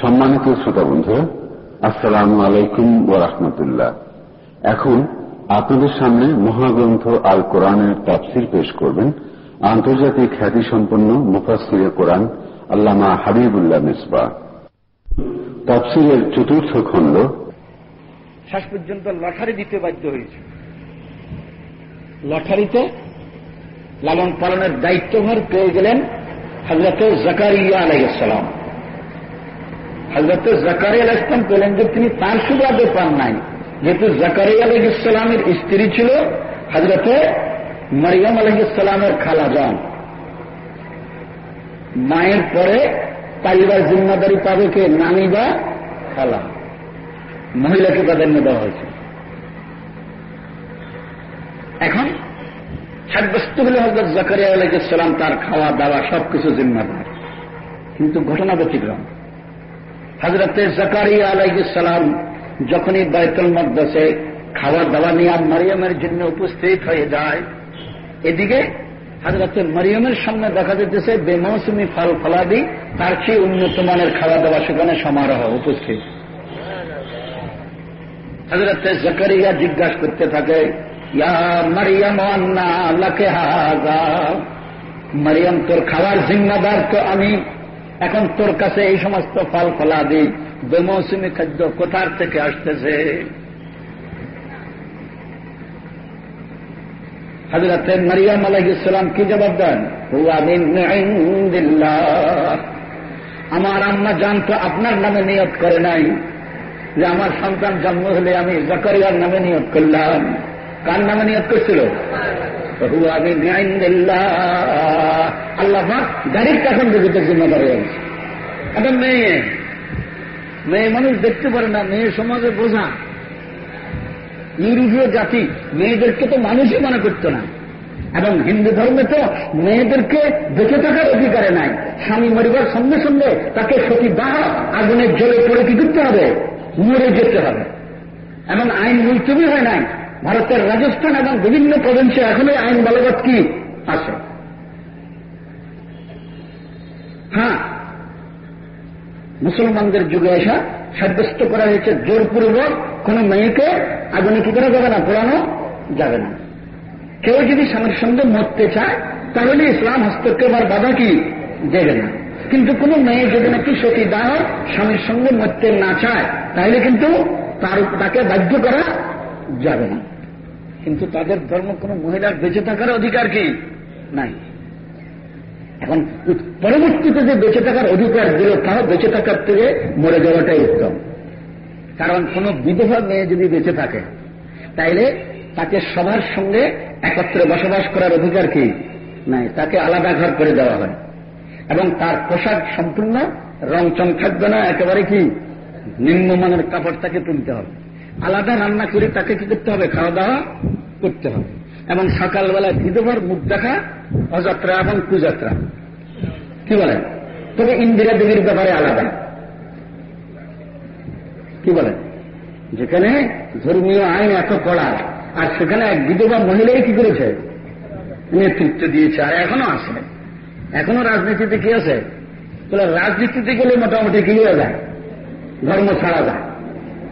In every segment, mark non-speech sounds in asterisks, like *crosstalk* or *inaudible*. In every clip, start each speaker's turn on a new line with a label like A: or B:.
A: সম্মানিত শ্রোতা বন্ধু আসসালাম আলাইকুম ও রহমতুল্লাহ। এখন আপনাদের সামনে মহাগ্রন্থ আল কোরআনের তাফসির পেশ করবেন। আন্তর্জাতিক খ্যাতিসম্পন্ন মুফাসির কোরআন আল্লামা হাবিবুল্লাহ মিসবা। তাফসিরের চতুর্থ খণ্ড।
B: শেষ পর্যন্ত লটারি দিতে বাধ্য হয়েছে। লটারিতে লালন পালনের দায়িত্বভার পেয়ে গেলেন হজরত জাকারিয়া আলাইসালাম হজরত জাকারি আল ইসলাম পেলেন যে তিনি তার সুবাদে পান নাই। যেহেতু জাকারি আলহ ইসলামের স্ত্রী ছিল হজরতে মরিয়ম আলহ ইসলামের খালা যান মায়ের পরে পাইবার জিম্মাদারি পাবে কে? নানি বা খালা। মহিলাকে প্রাধান্য দেওয়া হয়েছে। এখন সাব্যস্ত হলে হজরত জাকারিয়া আলাইসালাম তার খাওয়া দাওয়া সবকিছু জিম্মাদার। কিন্তু ঘটনা ব্যতিক্রম। হজরতে জাকারিয়া আলাইসালাম যখনই বাইতুল মকদাসে খাওয়া দাওয়া নিয়ে মারিয়ামের জন্য উপস্থিত হয়ে যায়, এদিকে হাজরাতে মরিয়মের সামনে দেখা যেতেছে বেমৌসুমি ফল ফলাদি, তার চেয়ে উন্নত মানের খাওয়া দাওয়া সেখানে সমারোহ উপস্থিত। হজরতে জাকারিয়া জিজ্ঞাসা করতে থাকে মারিয়াম মারিয়াম, তোর খাওয়ার জিম্মাদার তো আমি। এখন তোর কাছে এই সমস্ত ফল ফলাদি বেমৌসুমি খাদ্য কোথার থেকে আসতেছে? হজরত মরিয়াম আলহিসাম কি জবাব দেন? আমার আম্মা জানতো আপনার নামে নিয়ত করে নাই। যে আমার সন্তান জন্ম হলে আমি জাকারিয়ার নামে নিয়ত করলাম। কার নামে নিয়ত করছিল? আল্লাহ ডাইরেক্ট এখন বুঝতে জিম্মাদার হয়ে গেছে। একটা মেয়ে মেয়ে মানুষ দেখতে পারে না, মেয়ে সমাজে বোঝা। ইউরোপীয় জাতি মেয়েদেরকে তো মানুষই মনে করতো না। এবং হিন্দু ধর্মে তো মেয়েদেরকে বেঁচে থাকার অধিকারে নাই। স্বামী মরিবার সঙ্গে সঙ্গে তাকে সতী দাহ আগুনের জলে পড়ে কি করতে হবে? মরে যেতে হবে। এবং আইন মুলতবি হয় নাই। ভারতের রাজস্থান এবং বিভিন্ন প্রভিন্সে এখনই আইন বলবৎ কি আছে? হ্যাঁ। মুসলমানদের যুগে এসা সাব্যস্ত করা হয়েছে, জোরপূর্বক কোন মেয়েকে আগুনে কি করা যাবে না, পোড়ানো যাবে না। কেউ যদি স্বামীর সঙ্গে মরতে চায়, তাহলে ইসলাম হস্তক্ষেপ আর বাধা কি দেবে না। কিন্তু কোন মেয়ে যদি নাকি সতী দাহ স্বামীর সঙ্গে মরতে না চায়, তাহলে কিন্তু তার তাকে বাধ্য করা যাবে না। কিন্তু তাদের ধর্ম কোন মহিলার বেঁচে থাকার অধিকার কি? নাই। এখন পরবর্তীতে যে বেঁচে থাকার অধিকার দিল তাও বেঁচে থাকার থেকে মরে যাওয়াটাই উত্তম। কারণ কোন বিধবা মেয়ে যদি বেঁচে থাকে, তাইলে তাকে সবার সঙ্গে একত্রে বসবাস করার অধিকার কি? নাই, তাকে আলাদা ঘর করে দেওয়া হয়। এবং তার পোশাক সম্পূর্ণ রংচং থাকবে না, একেবারে কি? নিম্নমানের কাপড় তাকে তুলতে হবে। আলাদা রান্না করে তাকে কি করতে হবে? খাওয়া দাওয়া করতে হবে। এবং সকালবেলায় বিধবার মুখ দেখা, অযাত্রা এবং কুযাত্রা। কি বলেন তবে ইন্দিরা দেবীর ব্যাপারে আলাদা। কি বলেন যেখানে ধর্মীয় আইন এত কড়া, আর সেখানে এক বিধবা মহিলাই কি করেছে? নেতৃত্ব দিয়েছে, আর এখনও আছে। এখনও রাজনীতিতে কি আছে? তাহলে রাজনীতিতে গেলে মোটামুটি কি হয়ে যায়? ধর্ম ছাড়া যায়।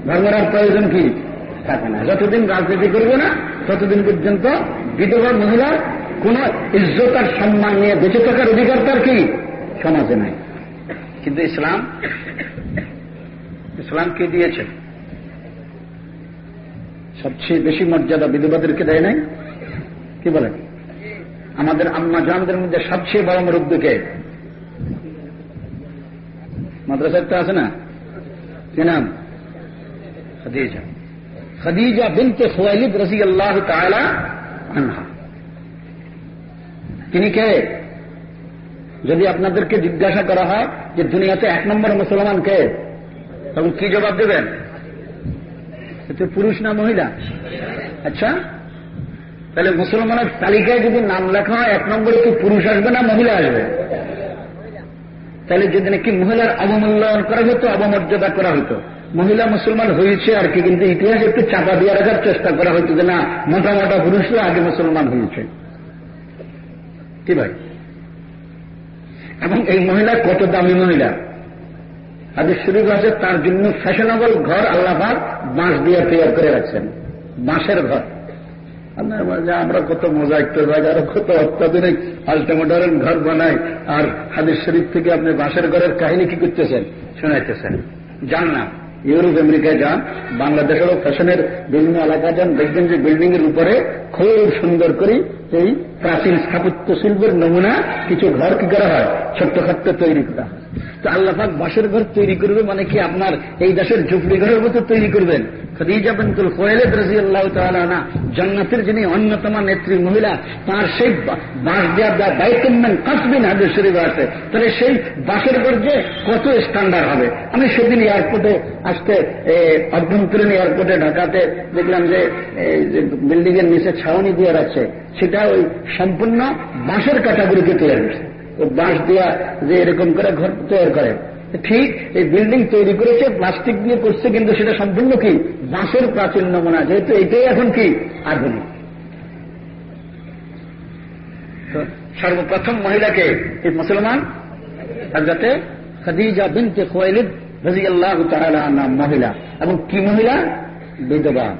B: ধর্মের প্রয়োজন কি? থাকে না। যতদিন রাজনীতি করবে না, ততদিন পর্যন্ত বিধবা মহিলার কোন ইজ্জত আর সম্মান নিয়ে বেঁচে থাকার অধিকার তার কি? সমাজে নাই। কিন্তু ইসলাম ইসলাম কে দিয়েছে? সবচেয়ে বেশি মর্যাদা বিধবাদেরকে দেয় নাই? কি বলেন আমাদের আম্মা জানদের মধ্যে সবচেয়ে বড় মুরব্বীকে মাদ্রাসার তো আছে না? কি নাম? খাদিজা। খাদিজা বিনতে সোয়ালিদ রসি আল্লাহ তালা আনহা। তিনি কে? যদি আপনাদেরকে জিজ্ঞাসা করা হয় যে দুনিয়াতে এক নম্বর মুসলমান কে, তখন কি জবাব দেবেন? এতে পুরুষ না মহিলা? আচ্ছা তাহলে মুসলমানের তালিকায় যদি নাম লেখা হয়, এক নম্বরে কি পুরুষ আসবে না মহিলা আসবে? তাহলে যদি নাকি মহিলার অবমূল্যায়ন করা হতো অবমর্যাদা করা হতো? মহিলা মুসলমান হয়েছে আর কি, কিন্তু ইতিহাস একটু চাপা দিয়ে রাখার চেষ্টা করা হতো যে না, মোটা মোটা পুরুষরা আগে মুসলমান হয়েছে। কি ভাই? এবং এই মহিলা কত দামি মহিলা? হাদিস শরীফ আছে তার জন্য ফ্যাশনেবল ঘর আল্লাহাক বাঁশ দিয়ে তৈরি করে রাখছেন। বাঁশের ঘর। আমরা কত মজা একটু আরও কত অত্যাধুনিক আল্টামোডারেন ঘর বানাই। আর হাদিস শরীফ থেকে আপনি বাঁশের ঘরের কাহিনী কি করতেছেন? শোনাইতেছেন। যান না ইউরোপ আমেরিকায় যান বাংলাদেশেরও ফ্যাশনের বিভিন্ন এলাকায় যান দেখবেন যে বিল্ডিং এর উপরে খুব সুন্দর করে এই প্রাচীন স্থাপত্য শিল্পের নমুনা, কিছু ঘর কি করা হয়? ছোট্ট খাট্ট তৈরি করা হয়। তো আল্লাহাক বাসের ঘর তৈরি করবে মানে কি আপনার এই দেশের ঝুপড়ি ঘরের মতো তৈরি করবেন। খদিজা আল্লাহ যিনি অন্যতম নেত্রী মহিলা, তার সেই বাঁশ দেওয়া দায়িত্বেন কাসবিন হাদিস শরীফ আছে। তাহলে সেই বাসের ঘর যে কত স্ট্যান্ডার্ড হবে? আমি সেদিন এয়ারপোর্টে আসতে অভ্যন্তরীণ এয়ারপোর্টে ঢাকাতে দেখলাম যে বিল্ডিং এর নিচে ছাউনি দিয়ে রাখছে। সেটা ওই সম্পূর্ণ বাঁশের কাঠাগুলিকে তৈরি করছে বাঁশ দিয়া যে এরকম করে ঘর তৈরি করে। ঠিক এই বিল্ডিং তৈরি করেছে প্লাস্টিক দিয়ে করছে, কিন্তু সেটা সম্পূর্ণ কি? বাঁশের প্রাচীন নমুনা, যেহেতু এটাই এখন কি? আধুনিক। সর্বপ্রথম মহিলাকে এই মুসলমান? আর যাতে খাদিজা বিনতে খোয়াইলিদ রাজি আল্লাহ নাম মহিলা। এবং কি মহিলা? বিধবা।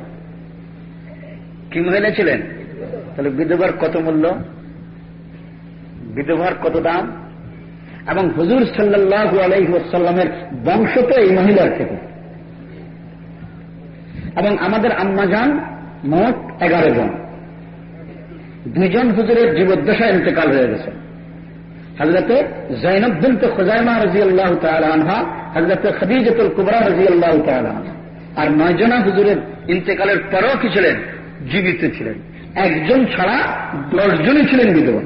B: কি মহিলা ছিলেন? তাহলে বিধবার কত মূল্য? বিধবার কত দাম? এবং হুজুর সাল্লাহ আলাইসাল্লামের বংশ তো এই মহিলার থেকে। এবং আমাদের আম্মাজান মোট এগারো জন। দুইজন হুজুরের জীবদ্দশা ইন্তেকাল হয়ে গেছে। হজরতে জৈনবদিন তো খোজাইমা রাজি আল্লাহ আনহা হজরত খদিজতুল কুবরা রাজি আল্লাহ আনহা। আর নয়জনা হুজুরের ইন্তেকালের পরও কি ছিলেন? জীবিত ছিলেন। একজন ছাড়া দশজনই ছিলেন বিধবা।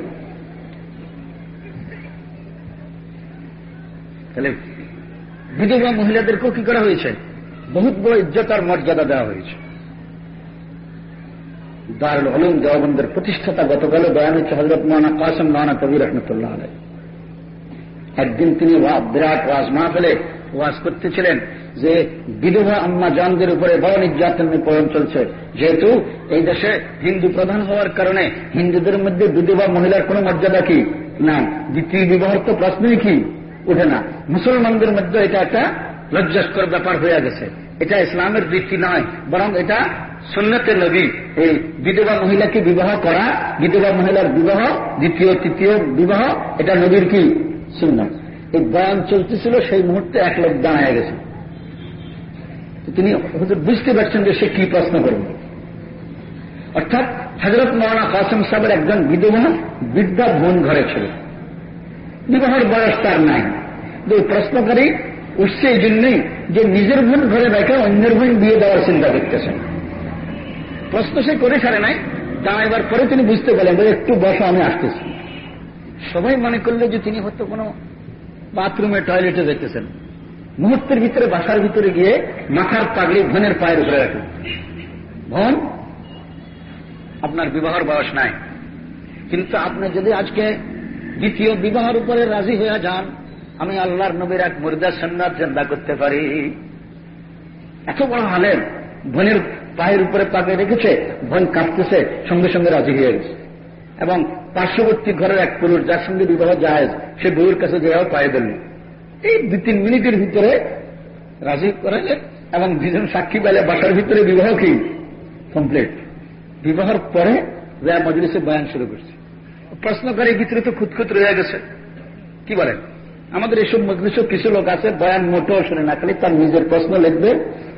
B: তাহলে বিধবা মহিলাদেরকেও কি করা হয়েছে? বহুত বড় ইজ্জত আর মর্যাদা দেওয়া হয়েছে। দারুল হলুম দেওয়াবন্দের প্রতিষ্ঠাতা গতকালে বয়ান হচ্ছে হজরত মানা কাসম মানা কবির রহমতুল্লাহ আলাই একদিন তিনি বিরাট ওয়াজ ফেলে ওয়াজ করতেছিলেন যে বিধবা আম্মা জানদের উপরে বড় নির্যাতন প্রয়োগ চলছে। যেহেতু এই দেশে হিন্দু প্রধান হওয়ার কারণে হিন্দুদের মধ্যে বিধবা মহিলার কোন মর্যাদা কি? না। দ্বিতীয় বিবাহর তো প্রশ্নই কি? উঠে না। মুসলমানদের মধ্যে এটা একটা লজ্জাস্কর ব্যাপার হয়ে গেছে। এটা ইসলামের বৃত্তি নয়, বরং এটা সুন্নতে নবী। এই বিধবা মহিলাকে বিবাহ করা, বিধবা মহিলার বিবাহ, দ্বিতীয়, তৃতীয় বিবাহ, এটা নবীর কি? সুন্নত। এই বয়ান চলতেছিল, সেই মুহূর্তে এক লোক দাঁড়ায় গেছে। তিনি বুঝতে পারছেন যে সে কি প্রশ্ন করবে। অর্থাৎ হজরত মৌলানা কাসম সাহেবের একজন বিধবা বিদ্যা বোন ঘরে ছিল। বিবাহের বয়স তার নাই। ওই প্রশ্নকারী উঠছে এই জন্যই যে নিজের বোন ঘরে রেখে অন্যের বোন বিয়ে দেওয়ার চিন্তা করতেছেন প্রশ্ন সে করে ছাড়ে নাই তা এবার পরে তিনি বুঝতে পারলেন একটু বসা আমি আসতেছি। সবাই মনে করলে যে তিনি হয়তো কোনো বাথরুমে, টয়লেটে যেতেছেন মুহূর্তের ভিতরে বাসার ভিতরে গিয়ে মাথার পাগড়ি ভনের পায়ের উপরে রাখেন ভন আপনার বিবাহর বয়স নাই। কিন্তু আপনি যদি আজকে দ্বিতীয় বিবাহের উপরে রাজি হয়ে যান। আমি আল্লাহর নবীর এক মুর্দা সন্ন্যাদ চিন্তা করতে পারি। এত বড় হালের বোনের পায়ের উপরে পাকে রেখেছে, বোন কাঁপতেছে, সঙ্গে সঙ্গে রাজি হয়ে গেছে। এবং পার্শ্ববর্তী ঘরের এক পুরুষ যার সঙ্গে বিবাহ যায় সে বউয়ের কাছে যাওয়া পায়ে দিল এই দুই তিন মিনিটের ভিতরে রাজি করালে এবং দুজন সাক্ষী পেলে বাসার ভিতরে বিবাহ কি? কমপ্লিট। বিবাহের পরে রায় মজলিসে বয়ান শুরু করছে। প্রশ্নকারী ভিতরে তো খুঁতখুত রয়ে গেছে। কি বলেন আমাদের এসব মজলিসও কিছু লোক আছে, বয়ান মোটেও শুনে না, খালি তার নিজের প্রশ্ন লিখবে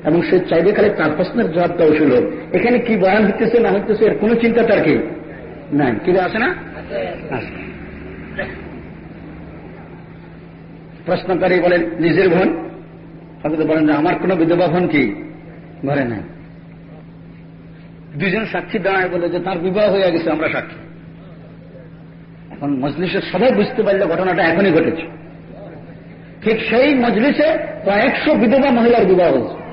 B: এবং সে চাইবে খালি তার প্রশ্নের জবাবটাও শুনল এখানে কি বয়ান হইতেছে, না হইতেছে, এর কোন চিন্তা তার কি? নাই। কি আছে না? প্রশ্নকারী বলেন, নিজের বোন? হয়তো বলেন যে, আমার কোন বিধবা বোন কি? ঘরে নাই। দুজন সাক্ষী দাঁড়ায় বলে যে, তার বিবাহ হয়ে গেছে, আমরা সাক্ষী। এখন মজলিসের সবাই বুঝতে পারলে ঘটনাটা এখনই ঘটেছে। ঠিক সেই মজলিসে কয়েকশো বিধবা মহিলার বিবাহ হয়েছে।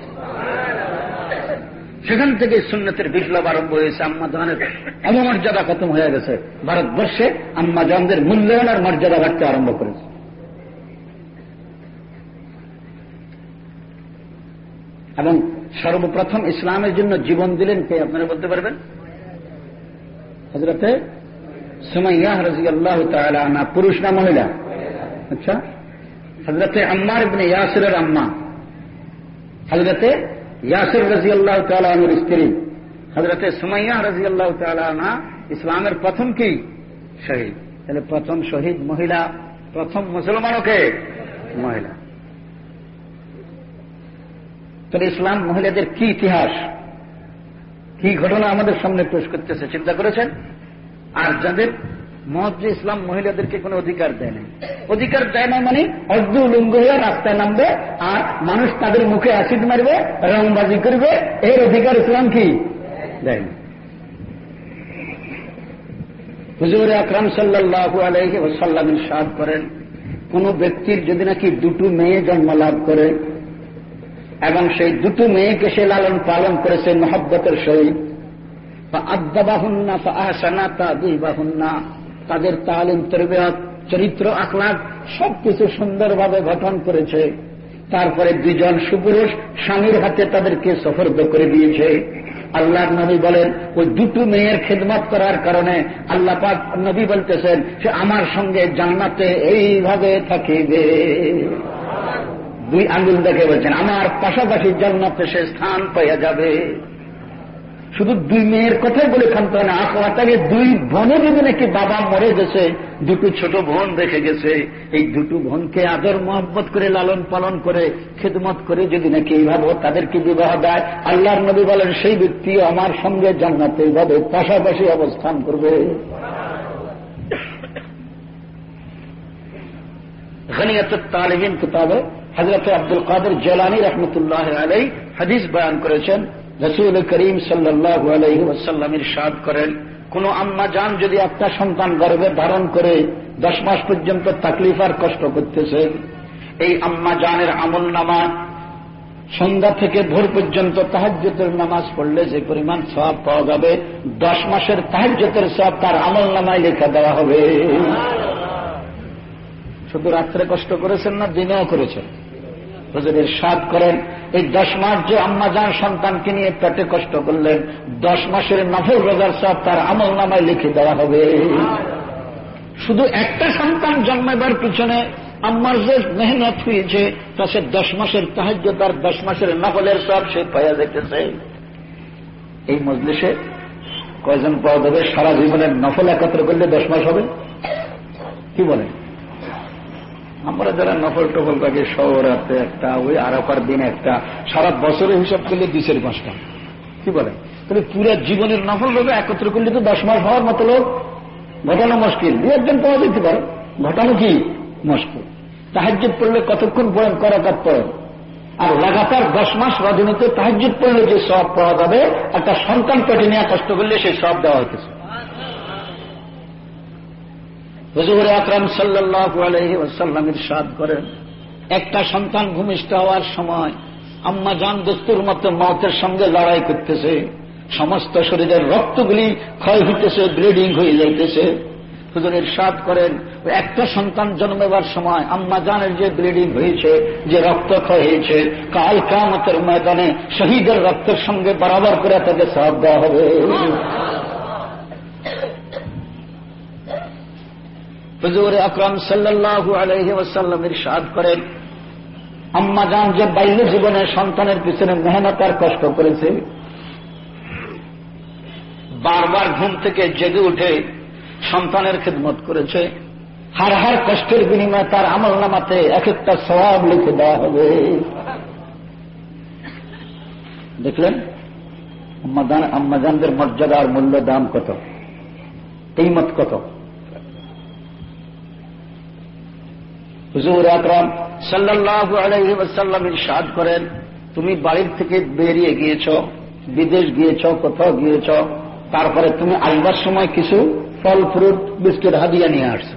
B: সেখান থেকে সুন্নতের বিপ্লব আরম্ভ হয়েছে, আম্মা জানের অমর্যাদা খতম হয়ে গেছে। ভারতবর্ষে আম্মা জানদের মূল্যায়নের মর্যাদা বাড়তে আরম্ভ করেছে। এবং সর্বপ্রথম ইসলামের জন্য জীবন দিলেন কে, আপনারা বলতে পারবেন? হজরতে সুমাইয়া রাজি আল্লাহ না পুরুষ না মহিলা? আচ্ছা। হজরতে আম্মার ইবনে ইয়াসিরের আম্মা। হজরতে ইয়াসির রাজি আল্লাহ তালানোর স্ত্রী। হজরতে সুমাইয়া রাজি আল্লাহ তালানা ইসলামের প্রথম কি? শহীদ। তাহলে প্রথম শহীদ মহিলা, প্রথম মুসলমানও কে? মহিলা। তাহলে ইসলাম মহিলাদের কি ইতিহাস? কি ঘটনা আমাদের সামনে পেশ করতেছে, চিন্তা করেছেন? আর যাদের যে ইসলাম মহিলাদেরকে কোনো অধিকার দেয় না অধিকার দেয় না মানে অর্ধ উলঙ্গ হয়ে রাস্তায় নামবে আর মানুষ তাদের মুখে অ্যাসিড মারবে, রংবাজি করবে। এর অধিকার ইসলাম কি? দেয় না হুজুর আকরাম সাল্লাহু আলহি ওসাল্লাম সাদ করেন, কোন ব্যক্তির যদি নাকি দুটো মেয়ে জন্ম লাভ করে, এবং সেই দুটো মেয়েকে সে লালন পালন করেছে, মহব্বতের সহিত আদাবাহুন্না আহসানা তা দুই বাহুন্না তাদের তালিম, তরবিয়ত, চরিত্র, আখলাক সবকিছু সুন্দরভাবে গঠন করেছে। তারপরে দুইজন সুপুরুষ স্বামীর হাতে তাদেরকে সফর্দ করে দিয়েছে। আল্লাহ নবী বলেন, ওই দুটো মেয়ের খেদমত করার কারণে আল্লাহ পাক নবী বলতেছেন সে আমার সঙ্গে জান্নাতে এইভাবে থাকিবে। দুই আঙ্গুল দেখে বলছেন, আমার পাশাপাশি জান্নাতে সে স্থান পাইয়া যাবে। শুধু দুই মেয়ের কথাই বলে থামতে না আখওয়াটাকে দুই বোনে যদি নাকি বাবা মরে গেছে, দুটো ছোট বোন রেখে গেছে, এই দুটো বোনকে আদর মহব্বত করে, লালন পালন করে, খেদমত করে যদি নাকি এইভাবে তাদেরকে বিবাহ দেয়, আল্লাহর নবী বলেন, সেই ব্যক্তি আমার সঙ্গে জান্নাতে এইভাবে পাশাপাশি অবস্থান করবে। তালিবিন কিতাবে হজরত আব্দুল কাদের জেলানি রহমতুল্লাহ আলাই হাদিস বয়ান করেছেন রসুল করিম সাল্লাহ আলহি ওসাল্লামের সাদ করেন কোন আম্মা যান যদি একটা সন্তান গর্ভে ধারণ করে দশ মাস পর্যন্ত তাকলিফ আর কষ্ট করতেছে এই আম্মা জানের আমল নামা সন্ধ্যা থেকে ভোর পর্যন্ত তাহাজ্যতের নামাজ পড়লে যে পরিমাণ সব পাওয়া যাবে দশ মাসের তাহাজ্যতের সব তার আমল নামায় লেখা দেওয়া হবে। শুধু রাত্রে কষ্ট করেছেন না দিনেও করেছেন। হুজুরের সাদ করেন, এই দশ মাস যে আম্মা যান সন্তানকে নিয়ে পেটে কষ্ট করলেন, দশ মাসের নফল রোজার সব তার আমল নামায় লিখে দেওয়া হবে। শুধু একটা সন্তান জন্মাবার পিছনে আম্মার যে মেহনত হয়েছে, তা সে দশ মাসের সাহায্য তার দশ মাসের নকলের সব সে পাইয়া যেতেছে এই মজলিসে কয়জন পাওয়া যাবে সারা জীবনের নফল একত্র করলে দশ মাস হবে? কি বলেন আমরা যারা নফল টফল থাকে, শহরাতে একটা, ওই আরাফার দিন একটা, সারা বছরের হিসাব করলে দুই চারি পাঁচটা। কি বলে? তাহলে পুরো জীবনের নফল লোক একত্র করলে তো দশ মাস হওয়ার মতো লোক। ঘটানো মুশকিল। দু একজন পাওয়া যেতে পারে। ঘটানো কি? মুশকিল। তাহাজ্জুদ পড়লে কতক্ষণ পড়েন করাকাত পড়েন আর লাগাতার দশ মাস রজনীতে তাহাজ্জুদ পড়লে যে সব পাওয়া যাবে, একটা সন্তান পেটে নেওয়া কষ্ট করলে সেই সব দেওয়া হতেছে হজুর আকরাম সাল্লাহ আলহি ওসাল্লামের সাদ করেন, একটা সন্তান ভূমিষ্ঠ হওয়ার সময় আম্মা জান দস্তুর মতো মতের সঙ্গে লড়াই করতেছে, সমস্ত শরীরের রক্তগুলি ক্ষয় হইতেছে, ব্লিডিং হয়ে যাইতেছে। হুজুরের সাদ করেন, একটা সন্তান জন্মেবার সময় আম্মা জানের যে ব্লিডিং হয়েছে, যে রক্ত ক্ষয় হয়েছে, কাল কামতের ময়দানে শহীদের রক্তের সঙ্গে বরাবর করে তাদের সাথ দেওয়া হবে। হুজুর আকরম সাল্লাহ আলহি ওসাল্লামের সাদ করেন। আম্মা যান যে বাইরে জীবনে সন্তানের পিছনে মেহনত আর কষ্ট করেছে, বারবার ঘুম থেকে জেগে উঠে সন্তানের খেদমত করেছে। হার হার কষ্টের বিনিময়ে তার আমল নামাতে এক একটা স্বভাব লিখে দেওয়া হবে। দেখলেন? আম্মাজানদের আর মূল্য দাম কত? এই মত কত? হুজুর আকরাম সাল্লাহ আলহি ওসাল্লাম ইরশাদ করেন, তুমি বাড়ির থেকে বেরিয়ে গিয়েছ, বিদেশ গিয়েছ, কোথাও গিয়েছ, তারপরে তুমি আসবার সময় কিছু ফল ফ্রুট বিস্কুট হাদিয়া নিয়ে আসছো।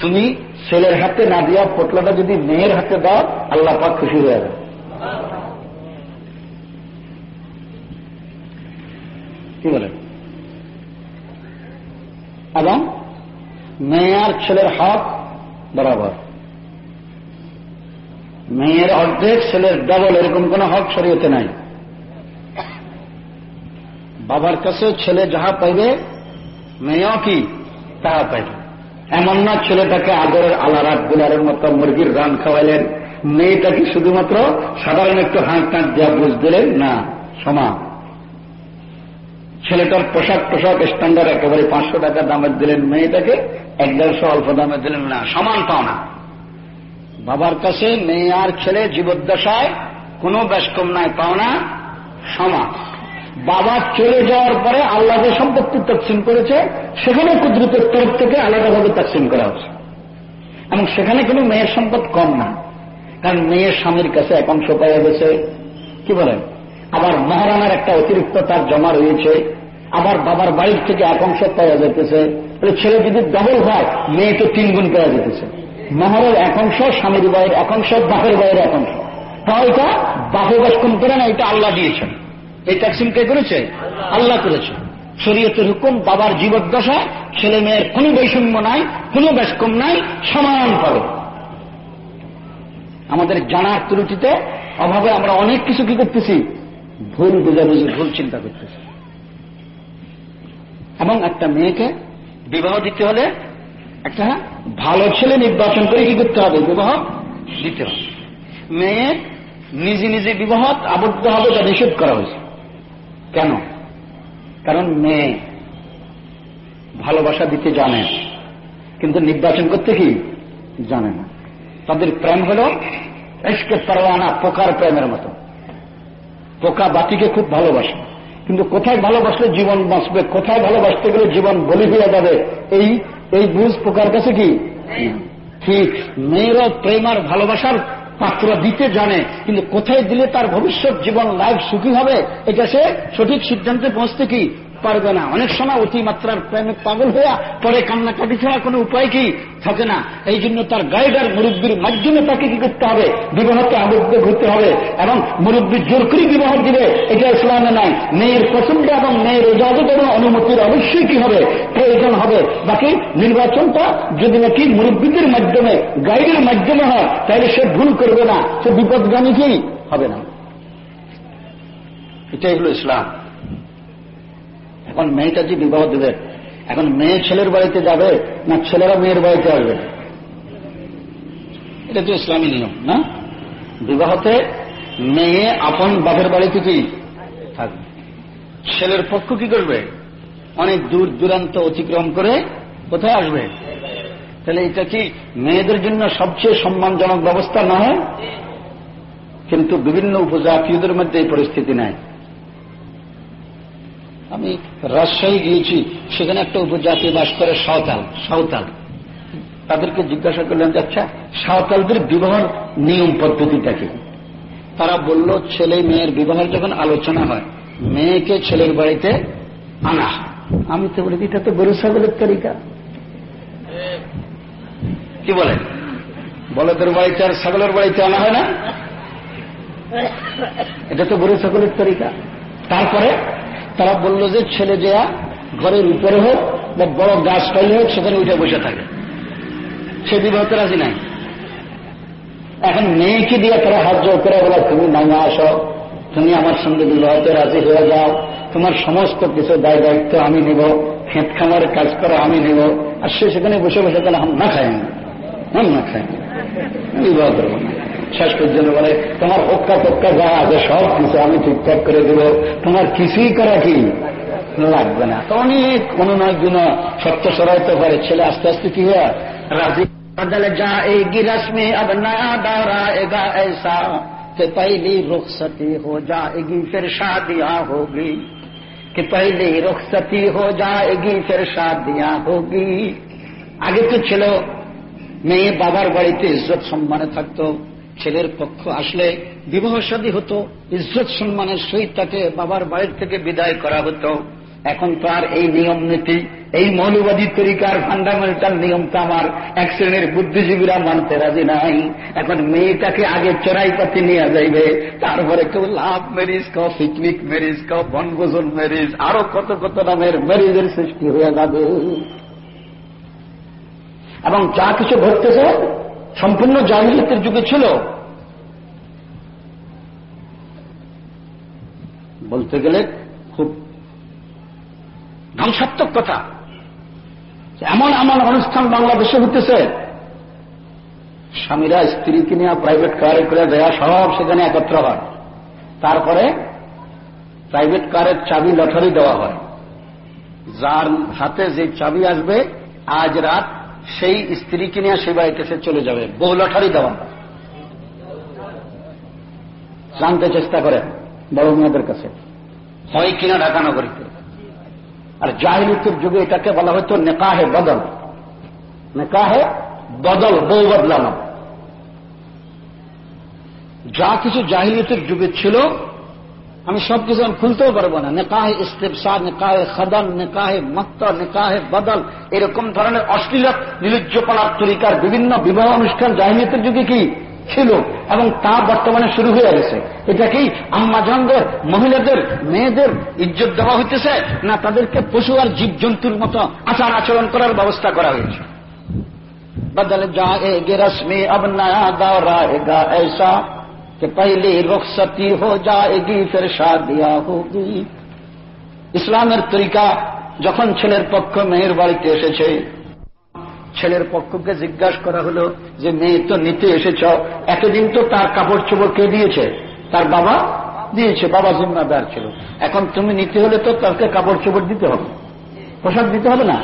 B: তুমি ছেলের হাতে না দিয়া পোটলাটা যদি মেয়ের হাতে দাও, আল্লাহ পাক খুশি হয়ে যাবে। কি বলেন এবং মেয়ে আর ছেলের হক বরাবর। মেয়ের অর্ধেক ছেলের ডবল এরকম কোন হক শরীয়তে নাই। বাবার কাছে ছেলে যাহা পাইবে, মেয়েও কি তাহা পাইবে। এমন না ছেলেটাকে আদরের আলারাত গুলারের মতো মুরগির রান খাওয়াইলেন। মেয়েটাকে শুধুমাত্র সাধারণ একটু হাঁক টাঁক দেওয়া বুঝ দিলেন, না, সমান। ছেলেটার পোশাক পোশাক স্ট্যান্ডার্ড একেবারে পাঁচশো টাকা দামের দিলেন, মেয়েটাকে এক দেড়শো অল্প দামে দিলেন, না, সমান পাওনা। বাবার কাছে মেয়ে আর ছেলে জীবদ্দশায় কোনো কম নাই পাওনা সমান। বাবা চলে যাওয়ার পরে আল্লাহ যে সম্পত্তি তকসিম করেছে, সেখানে কুদরতের তরফ থেকে আলাদাভাবে তকসিম করা হচ্ছে এবং সেখানে কোনো মেয়ের সম্পদ কম না। কারণ মেয়ের স্বামীর কাছে এক অংশ পাওয়া গেছে। কি বলেন? আবার মহারানার একটা অতিরিক্ত তার জমা রয়েছে। আবার বাবার বাড়ির থেকে এক অংশ পাওয়া যেতেছে ছেলে যদি ডবল হয়, মেয়ে তো তিন গুণ পাওয়া যেতেছে মহরের এক অংশ, স্বামীর বাইরের এক অংশ, বাপের বাইরের এক অংশ। তা এটা বাপে বাসকম করে না এটা আল্লাহ দিয়েছেন। এই ট্যাক্সিম কে করেছে? আল্লাহ করেছে। শরীয়তের হুকুম, বাবার জীবদ্দশায় ছেলে মেয়ের কোন বৈষম্য নাই, কোন ব্যাসকম নাই, সমান পাবে। আমাদের জানার ত্রুটিতে, অভাবে আমরা অনেক কিছু কি করতেছি? ভুল বুঝাবুঝি, ভুল চিন্তা করতেছি। এবং একটা মেয়েকে বিবাহ দিতে হলে একটা ভালো ছেলে নির্বাচন করে কি করতে হবে? বিবাহ দিতে হবে। মেয়ে নিজে নিজে বিবাহ আবদ্ধ হবে তা নিষেধ করা হয়েছে। কেন? কারণ মেয়ে ভালোবাসা দিতে জানে। কিন্তু নির্বাচন করতে কি? জানে না। তাদের প্রেম হল এসকে পারওয়ানা পোকার প্রেমের মতো। পোকা বাতিকে খুব ভালোবাসে। কিন্তু কোথায় ভালোবাসলে জীবন বাঁচবে, কোথায় ভালোবাসতে গেলে জীবন বলি হয়ে যাবে, এই এই বুঝ পোকার কাছে কি? ঠিক, মেয়ের প্রেম আর ভালোবাসার পাত্র দিতে জানে, কিন্তু কোথায় দিলে তার ভবিষ্যৎ জীবন লাইফ সুখী হবে? এটা সে সঠিক সিদ্ধান্তে পৌঁছতে কি? পারবে না। অনেক সময় অতিমাত্রার প্রেমে পাগল হইয়া পরে কান্নাকাটি ছাড়া কোনো উপায় কি থাকে না। এই জন্য তার গাইডার মুরব্বীর মাধ্যমে তাকে কি করতে হবে? বিবাহকে আবদ্ধ ঘুরতে হবে এবং মুরব্বীর জোর করে বিবাহ দিবে, এটা ইসলামে নাই। মেয়ের পছন্দ এবং মেয়ের ইজাজত এবং অনুমতির অবশ্যই কি হবে? প্রয়োজন হবে। বাকি নির্বাচনটা যদি নাকি মুরব্বীদের মাধ্যমে, গাইডের মাধ্যমে হয়, তাহলে সে ভুল করবে না। সে বিপদগামী কি? হবে না। এটাই হলো ইসলাম। এখন মেয়েটা যে বিবাহ দেবে, এখন মেয়ে ছেলের বাড়িতে যাবে না ছেলেরা মেয়ের বাড়িতে আসবে? এটা তো ইসলামী নিয়ম, না? বিবাহতে মেয়ে আপন বাপের বাড়িতে কি থাকবে? ছেলের পক্ষ কি করবে? অনেক দূর দূরান্ত অতিক্রম করে কোথায় আসবে? তাহলে এটা কি মেয়েদের জন্য সবচেয়ে সম্মানজনক ব্যবস্থা? নয় কিন্তু বিভিন্ন উপজাতীয়দের মধ্যে এই পরিস্থিতি নাই। আমি রাজশাহী গিয়েছি, সেখানে একটা উপজাতি বাস করে সাঁওতাল সাঁওতাল। তাদেরকে জিজ্ঞাসা করলেন যে আচ্ছা সাঁওতালদের বিবাহের নিয়ম পদ্ধতিটা কি? তারা বলল, ছেলে মেয়ের বিবাহের যখন আলোচনা হয়, মেয়েকে ছেলের বাড়িতে আনা আমি তো বলি, এটা তো গরু ছাগলের তরিকা। কি বলে? বলদের বাড়িতে আর ছাগলের বাড়িতে আনা হয় না? এটা তো গরু ছাগলের তরিকা। তারপরে তারা বলল যে ছেলে দেয়া ঘরের উপরে হোক বা বড় গাছ পাইলে হোক, সেখানে উঠে বসে থাকে। সে বিবাহতে রাজি নাই। এখন মেয়েকে দিয়ে তারা হাত জোর করে বলে, তুমি নামে আসো, তুমি আমার সঙ্গে বিবাহতে রাজি হয়ে যাও। তোমার সমস্ত কিছু দায় দায়িত্ব আমি নিব খেত খামারের কাজ করো আমি নিব। আর সে সেখানে বসে বসে তাহলে হাম না হাম না খায় বিবাহ করব না। শেষ পর্যন্ত বলে তোমার হক্কা পক্কা যা আছে সব কিছু আমি ঠিকঠাক করে দেব তোমার কিছুই করা কি লাগবে না তো অনেক কোনো নয় গুণ সত্য সরাইতে পারে ছেলে আস্তে আস্তে কি হয় রাজি बदल जाएगी रस्में अब नया दौर आएगा ऐसा कि पहली रुखसती हो जाएगी फिर शादियां होगी कि पहली रुखसती हो जाएगी फिर शादियां होगी আগে তো ছিল মেয়ে বাবার বাড়িতে ইজ্জত সম্মানে থাকতো ছেলের পক্ষ আসলে বিবাহ শাদী হতো, ইজ্জত সম্মানের সহিত তাকে বাবার বাড়ির থেকে বিদায় করা হতো। এখন তো আর এই নিয়ম নীতি, এই মৌলবাদী তরিকার ফান্ডামেন্টাল নিয়মটা আমার এক শ্রেণির বুদ্ধিজীবীরা মানতে রাজি নাই। এখন মেয়েটাকে আগে চড়াই পাতি নিয়ে যাইবে, তারপরে কেউ লাভ ম্যারিজ ক পিকনিক ম্যারিজ ক বনভোজন ম্যারিজ আরও কত কত নামের ম্যারিজের সৃষ্টি হয়ে যাবে। এবং যা কিছু ঘটতেছে সম্পূর্ণ জাহিলিয়তের যুগে ছিল। বলতে গেলে খুব ধ্বংসাত্মক কথা। এমন এমন অনুষ্ঠান বাংলাদেশে হতেছে স্বামীরা স্ত্রীকে নিয়ে প্রাইভেট কারে করে দেয়া সব সেখানে একত্র হয়। তারপরে প্রাইভেট কারের চাবি লটারি দেওয়া হয়। যার হাতে যে চাবি আসবে, আজ রাত সেই স্ত্রীকে নিয়ে সে বাড়িতে সে চলে যাবে। বহু লটারি দেওয়া। জানতে চেষ্টা করেন বড় মেয়েদের কাছে। হয় কিনা ঢাকা নগরীতে। আর জাহিলিতের যুগে এটাকে বলা হতো নেকাহে বদল। নেকাহে বদল, বউ বদলানো। যা কিছু জাহিলিয়তের যুগে ছিল আমি সব কিছু আমি খুলতেও পারব না। নেকাহে ইস্তেফসার নেকাহে খাদান, নেকাহে মত্তা নেকাহে বদল, এরকম ধরনের অশ্লীল নিলুজ্জপালার তরিকার বিভিন্ন বিবাহ অনুষ্ঠান জাহিনীতের যুগে কি ছিল এবং তা বর্তমানে শুরু হয়ে গেছে। এটা কি আম্মাজনদের মহিলাদের, মেয়েদের ইজ্জত দেওয়া হইতেছে না তাদেরকে পশু আর জীবজন্তুর মতো আচার আচরণ করার ব্যবস্থা করা হয়েছে? বদল যা এ গে রশ্মি অব নয়া দাও এসা। कि पहले रुखसती हो जाएगी फिर शादियां होगी ইসলামের তরিকা যখন ছেলের পক্ষ মেয়ের বাড়িতে এসেছে ছেলের পক্ষকে জিজ্ঞাসা করা হলো যে মেয়ে তো নিতে এসেছ এতদিন তো তার কাপড় চোপড় কে দিয়েছে তার বাবা দিয়েছে বাবা জিম্মাদার ছিল এখন তুমি নিতে হলে তো তাকে কাপড় চোপড় দিতে হবে পোশাক দিতে হবে না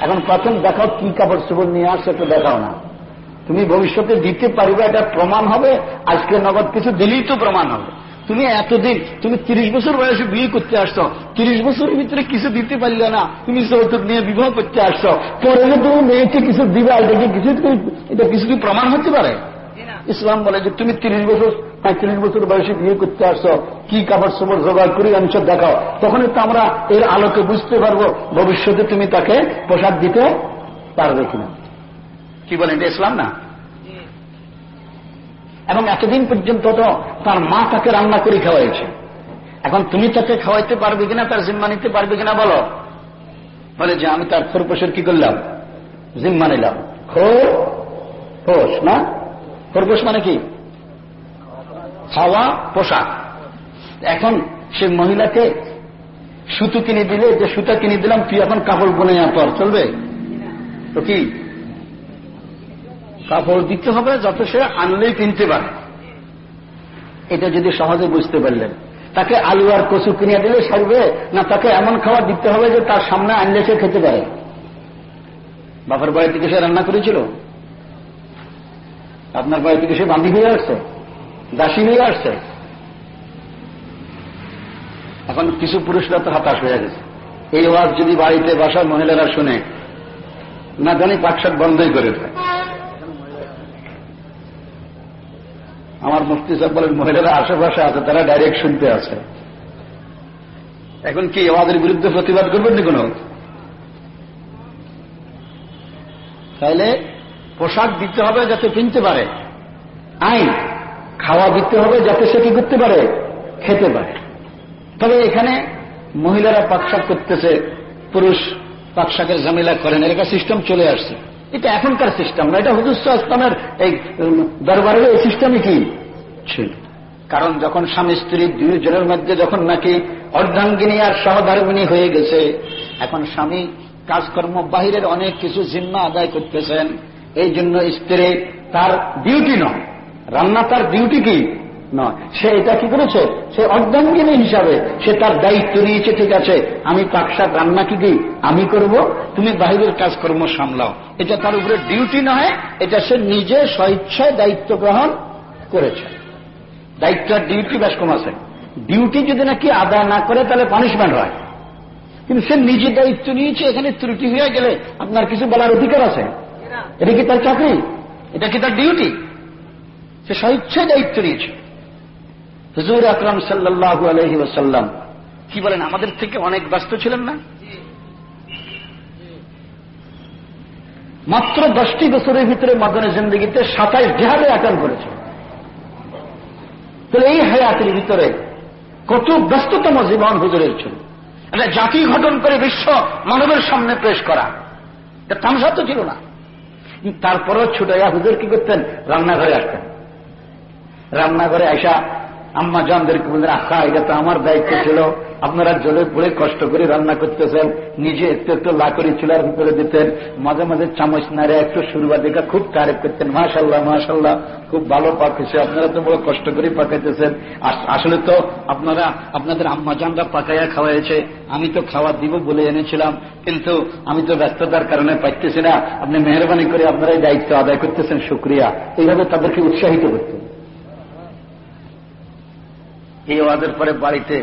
B: এখন প্রথম দেখাও কি কাপড় চোপড় নিয়ে আসছে তো দেখাও না তুমি ভবিষ্যতে দিতে পারবে এটা প্রমাণ হবে। আজকে নগদ কিছু দিলেই তো প্রমাণ হবে। তুমি এতদিন তুমি তিরিশ বছর বয়সে বিয়ে করতে আসছো। তিরিশ বছরের ভিতরে কিছু দিতে পারলে না। তুমি যৌতুক নিয়ে বিবাহ করতে আসছো। পরে যে তুমি মেয়েকে কিছু দিবে এটা কি কিছু এটা কিছু কি প্রমাণ হতে পারে? ইসলাম বলে যে তুমি তিরিশ বছর পঁয়ত্রিশ বছর বয়সে বিয়ে করতে আসছো। কি কাপড় চোপড় জোগাড় করে আনছো দেখাও। তখন তো আমরা এর আলোকে বুঝতে পারব ভবিষ্যতে তুমি তাকে পোশাক দিতে পারবে কিনা। কি বলেন এটা, ইসলাম না? এবং এতদিন পর্যন্ত তো তার মা তাকে রান্না করে খাওয়াইছে। এখন তুমি তাকে খাওয়াইতে পারবে কিনা, তার জিম্মা নিতে পারবে কিনা বলো। বলে যে, আমি তার খোরপোশের কি করলাম? জিম্মা নিলাম। খোর? পোষ, না? খোরপোশ মানে কি? খাওয়া, পোশাক। এখন সে মহিলাকে সুতো কিনে দিলে, যে সুতা কিনে দিলাম, তুই এখন কাপড় বনে পর, চলবে? তো কি? কাপড় দিতে হবে যত সে আনলেই কিনতে পারে। এটা যদি সহজে বুঝতে পারলেন। তাকে আলু আর কচু কিনে দিলে সারবে, না তাকে এমন খাবার দিতে হবে যে তার সামনে আনলে সে খেতে পারে? বাবার বাড়ি থেকে সে রান্না করেছিল? আপনার বাড়ি থেকে সে বান্ধি হয়ে আসছে? দাসী হয়ে আসছে? এখন কিছু পুরুষরা তো হতাশ হয়ে গেছে। এই ওয়াজ যদি বাড়িতে বাসার মহিলারা শুনে, না জানি পাকশাক বন্ধই করে দেয়। আমার মুফতি সাহেব বলেন, মহিলারা আশেপাশে আছে, তারা ডাইরেক্ট শুনতে আছে। এখন কি আমাদের বিরুদ্ধে প্রতিবাদ করবেন না কোনো? তাইলে পোশাক দিতে হবে যাতে কিনতে পারে, আইন, খাওয়া দিতে হবে যাতে সে কি করতে পারে, খেতে পারে। তবে এখানে মহিলারা পাকশাক করতেছে, পুরুষ পাকশাকের ঝামেলা করেন এর একটা সিস্টেম চলে আসছে। এটা এখনকার সিস্টেম না এটা হুজুর ইসলামের এই দরবারের এই সিস্টেমই কি? ছিল। কারণ যখন স্বামী স্ত্রী দুজনের মধ্যে যখন নাকি অর্ধাঙ্গিনী আর সহধর্মিনী হয়ে গেছে এখন স্বামী কাজকর্ম বাহিরের অনেক কিছু জিম্মা আদায় করতেছেন। এই জন্য স্ত্রী তার ডিউটি নয়। রান্না তার ডিউটি কি? নয়। সে এটা কি করেছে? সে অর্ধাঙ্গিনী হিসাবে। সে তার দায়িত্ব নিয়েছে ঠিক আছে, আমি পাকশাক রান্না কি কি আমি করব, তুমি বাহিরের কাজকর্ম সামলাও। এটা তার উপরে ডিউটি নয়, এটা সে নিজে স্বইচ্ছায় দায়িত্ব গ্রহণ করেছে। দায়িত্ব আর ডিউটি বেশ কম আছে। ডিউটি যদি নাকি আদায় না করে, তাহলে পানিশমেন্ট হয়। কিন্তু সে নিজে দায়িত্ব নিয়েছে, এখানে ত্রুটি হয়ে গেলে আপনার কিছু বলার অধিকার আছে? এটা কি তার চাকরি? এটা কি তার ডিউটি? সে স্বইচ্ছায় দায়িত্ব নিয়েছে। হুজুর আকরাম সাল্লাহ আলহি ওসাল্লাম কি বলেন আমাদের থেকে অনেক ব্যস্ত ছিলেন না? মাত্র দশটি বছরের ভিতরে মাদনের জিন্দগিতে সাতাইশ জেহাদে অ্যাটেন্ড করেছে। তাহলে এই হায়াতের ভিতরে কত ব্যস্ততম জীবন হুজুরের ছিল? একটা জাতি গঠন করে বিশ্ব মানবের সামনে পেশ করা। এটা তামসা তো ছিল না। তারপরও ছুটাইয়া হুজুর কি করতেন? রান্নাঘরে আসতেন। রান্নাঘরে আইসা আম্মা জানদেরকে বললেন আখা এটা তো আমার দায়িত্ব ছিল। আপনারা জলে পড়ে কষ্ট করে রান্না করতেছেন, নিজে একটু একটু লাকড়ি চুলার ভিতরে দিতেন। মাঝে মাঝে চামচ নাড়ে একটু শুরুবা দেখে খুব তারিফ করতেন। মাশাল্লাহ মাশাল্লাহ খুব ভালো পাক আপনারা তো বড় কষ্ট করে পাকাইতেছেন। আসলে তো আপনারা, আপনাদের আম্মা জানরা পাকাইয়া খাওয়াইছে। আমি তো খাওয়া দিব বলে এনেছিলাম, কিন্তু আমি তো ব্যস্ততার কারণে পাইতেছি না। আপনি মেহরবানি করে আপনারা দায়িত্ব আদায় করতেছেন সুক্রিয়া এইভাবে তাদেরকে উৎসাহিত করতেন এই ওয়াজের পরে বাড়িতে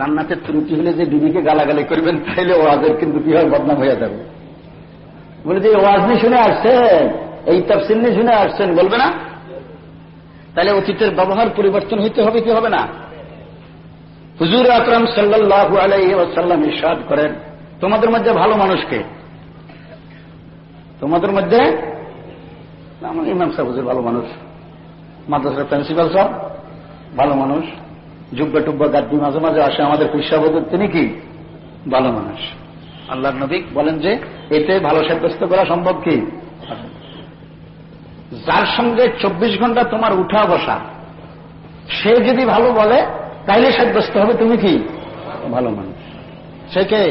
B: রান্নাতে ত্রুটি হলে যে দিদিকে গালাগালি করবেন, তাইলে ওয়াজের কিন্তু কি হয় বদনাম হয়ে যাবে। বলে যে ওয়াজ নিয়ে শুনে আসছেন, এই তফসিল নিয়ে শুনে আসছেন, বলবে না? তাহলে অতীতের ব্যবহার পরিবর্তন হইতে হবে কি হবে না? হুজুর আকরাম সাল্লাহ আলাইহি ওয়াসাল্লাম ইরশাদ করেন, তোমাদের মধ্যে ভালো মানুষকে? তোমাদের মধ্যে? ইমাম সাহেব হুজুর ভালো মানুষ। মাদ্রাসার প্রিন্সিপাল সাহেব ভালো মানুষ। জুব্বা টুব্বা গাদ্দি মাঝে মাঝে আসে আমাদের পিসাবদের তিনি কি ভালো মানুষ আল্লাহ নবী বলেন যে এতে ভালো সাব্যস্ত করা সম্ভব কি যার সঙ্গে চব্বিশ ঘন্টা তোমার উঠা বসা সে যদি ভালো বলে তাইলে সাব্যস্ত হবে তুমি কি ভালো মানুষ সে কে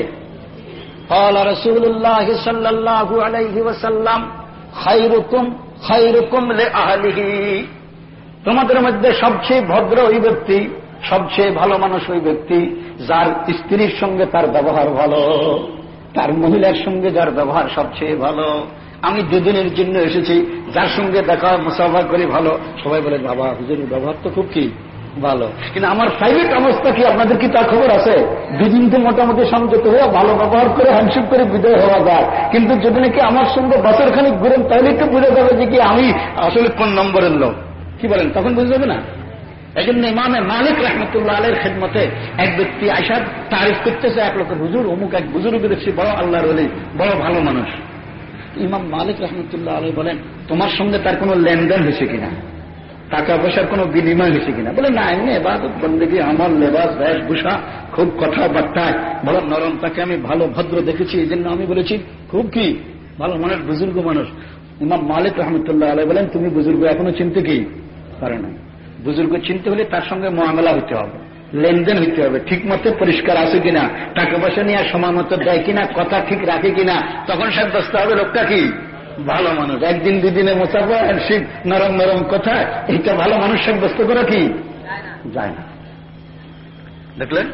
B: قال رسول الله صلى الله عليه وسلم خيركم خيركم لأهله তোমাদের মধ্যে সবচেয়ে ভদ্র ওই ব্যক্তি সবচেয়ে ভালো মানুষ ওই ব্যক্তি যার স্ত্রীর সঙ্গে তার ব্যবহার ভালো, তার মহিলার সঙ্গে যার ব্যবহার সবচেয়ে ভালো। আমি দুদিনের জন্য এসেছি, যার সঙ্গে দেখা, মুসাফা করি ভালো। সবাই বলে, বাবা, হুজুরের ব্যবহার তো খুব কি ভালো। কিন্তু আমার প্রাইভেট অবস্থা কি, আপনাদের কি তার খবর আছে? দুদিন তো মোটামুটি সংযত হয়ে ভালো ব্যবহার করে হ্যান্ডশেক করে বিদায় হওয়া যায়। কিন্তু যদি নাকি আমার সঙ্গে বছর খানিক ঘুরেন, তাহলে একটু বুঝে যাবে যে কি আমি আসলে কোন নম্বরের লোক। কি বলেন, তখন বুঝে যাবে না? এই জন্য ইমামে মালিক রহমতুল্লাহ আলের খেদমতে এক ব্যক্তি আইসাদ তারিফ করতেছে, এক লোকের হুজুর, অমুক এক বুজুর্গ দেখছি বড় আল্লাহর অলি বড় ভালো মানুষ। ইমাম মালিক রহমতুল্লাহ আলী বলেন, তোমার সঙ্গে তার কোনো লেনদেন হয়েছে কিনা? টাকা পয়সার কোনো বিনিময় হয়েছে কিনা? বলে, না, এমনি এবাদত বন্দী আমার লেবাস, বেশভূষা, খুব কথাবার্তায়, বড় নরম, তাকে আমি ভালো ভদ্র দেখেছি এই জন্য আমি বলেছি, খুব কি? ভালো মানুষ, বুজুর্গ মানুষ। ইমাম মালিক রহমতুল্লাহ আলাই বলেন, তুমি বুজুর্গ, এখনও চিনতে কি? পারে না বুজুর্গ চিনতে হলে তার সঙ্গে মহামেলা হইতে হবে লেনদেন হইতে হবে ঠিক মতো পরিষ্কার আছে কিনা টাকা পয়সা নিয়ে সময় মতো দেয় কিনা কথা ঠিক রাখে কিনা তখন সাব্যস্ত হবে লোকটা কি? ভালো মানুষ। একদিন দুদিনে মোসাফা শীত নরম নরম কথা এইটা ভালো মানুষ সাব্যস্ত করা কি? যায় না। দেখলেন?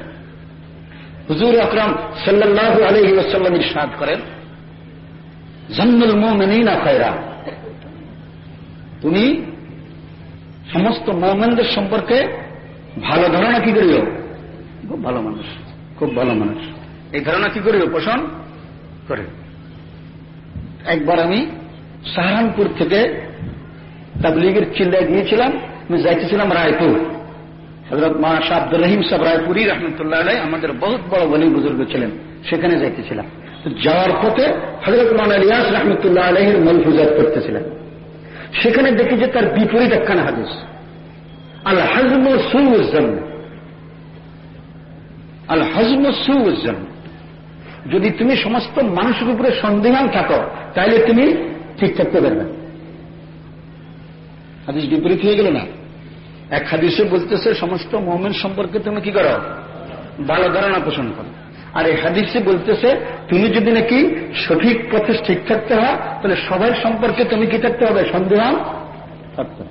B: হুজুর আকরাম সাল্লাহ আলহি ইসাদ করেন জন্মুল মোমেনা খয়রা। তুমি সমস্ত মোমেনদের সম্পর্কে ভালো ধারণা কি করিও খুব ভালো মানুষ। খুব ভালো মানুষ। এই ধারণা কি করিও পোষণ করে। একবার আমি সাহারানপুর থেকে তাবলিগের চিল্লায় গিয়েছিলাম। আমি যাইতেছিলাম রায়পুর। হজরত মা শাহ আব্দুল রহিম সাহ রায়পুরি রহমতুল্লাহ আলাই আমাদের বহুত বড় বলি বুজুর্গ ছিলেন। সেখানে যাইতেছিলাম। যাওয়ার পথে হজরত মান আলিয়াস রহমতুল্লাহ আলহের মলফুজাত করতেছিলেন। সেখানে দেখি যে তার বিপরীত একখানা হাদিস। আল হজম সুউজ্জম আল হজম সুউজ্জম যদি তুমি সমস্ত মানুষের উপরে সন্দেহান থাকো তাহলে তুমি ঠিক থাকতে পারবে। হাদিস বিপরীত হয়ে গেল না? এক হাদিসে বলতেছে, সমস্ত মোমেন সম্পর্কে তুমি কি করো? ভালো ধারণা পোষণ করো। আর এই হাদিসে বলতেছে, তুমি যদি নাকি সঠিক পথে ঠিক থাকতে হয়, তাহলে সবাই সম্পর্কে তুমি কি থাকতে হবে? সন্দেহান থাকতে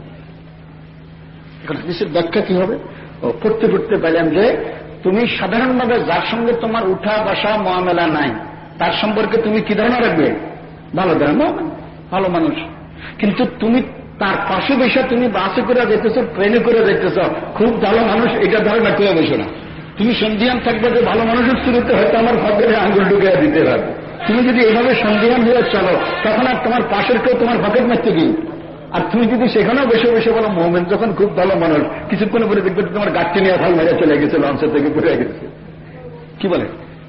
B: এখন হাদিসের ব্যাখ্যা কি হবে? পড়তে পড়তে পাইলাম যে, তুমি সাধারণভাবে যার সঙ্গে তোমার উঠা বসা মহামেলা নাই, তার সম্পর্কে তুমি কি ধারণা রাখবে? ভালো ধারণা ভালো মানুষ। কিন্তু তুমি তার পাশে বসে তুমি বাসে করে যেতেছ ট্রেনে করে যেতেছ খুব ভালো মানুষ, এটা ধারণা করে বসো না। তুমি সন্ধিয়ান থাকবে যে ভালো মানুষের শুরুতে হয়তো আমার ফকেটে আঙ্গুল ঢুকে দিতে পারবে। তুমি যদি এইভাবে সন্ধিয়ান হয়ে চলো, তখন আর তোমার পাশের কেউ তোমার ফকেট মারতে কি? আর তুমি যদি সেখানেও বসে বসে বলো মোহামেন যখন খুব ভালো মানুষ, কিছুক্ষণ বলে দেখবে তোমার গাছটি নিয়ে ভালো মেরে চলে গেছে, লঞ্চের থেকে পড়ে গেছে। কি বলে?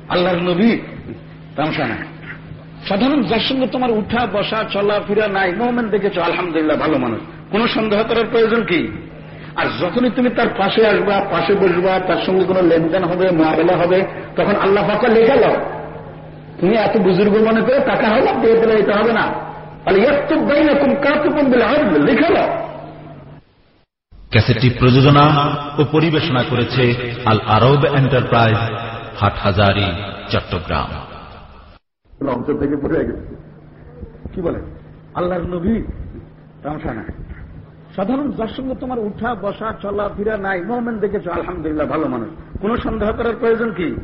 B: আল্লাহর নবী? তামসা না সাধারণ যার সঙ্গে তোমার উঠা, বসা চলা ফিরা নাই। মোহামেন দেখেছ, আলহামদুলিল্লাহ, ভালো মানুষ। কোন সন্দেহ করার প্রয়োজন কি? আর যখনই তুমি তার পাশে আসবা পাশে বসবা তার সঙ্গে কোনো লেনদেন হবে মোয়াবেলা হবে তখন আল্লাহ ফাঁকা লেখা দাও। তুমি এত বুজুর্গ মনে করে টাকা হবে দিয়ে দিলে এটা হবে না। তাহলে ইয়াত্তুব বাইনাকুম কাতুকুম বিল আদল লিখে দাও।
C: ক্যাসেটটি প্রযোজনা ও পরিবেশনা করেছে আল আরব এন্টারপ্রাইজ হাটহাজারি চট্টগ্রাম।
B: অন্তর থেকে পড়ে গেছে। কি বলে? আল্লাহর নবী তামসা না সাধারণ যার সঙ্গে তোমার উঠা, বসা, চলা, ফিরা নাই। মোহামেন দেখেছ, আলহামদুলিল্লাহ, ভালো মানুষ। কোনো সন্দেহ করার প্রয়োজন কি?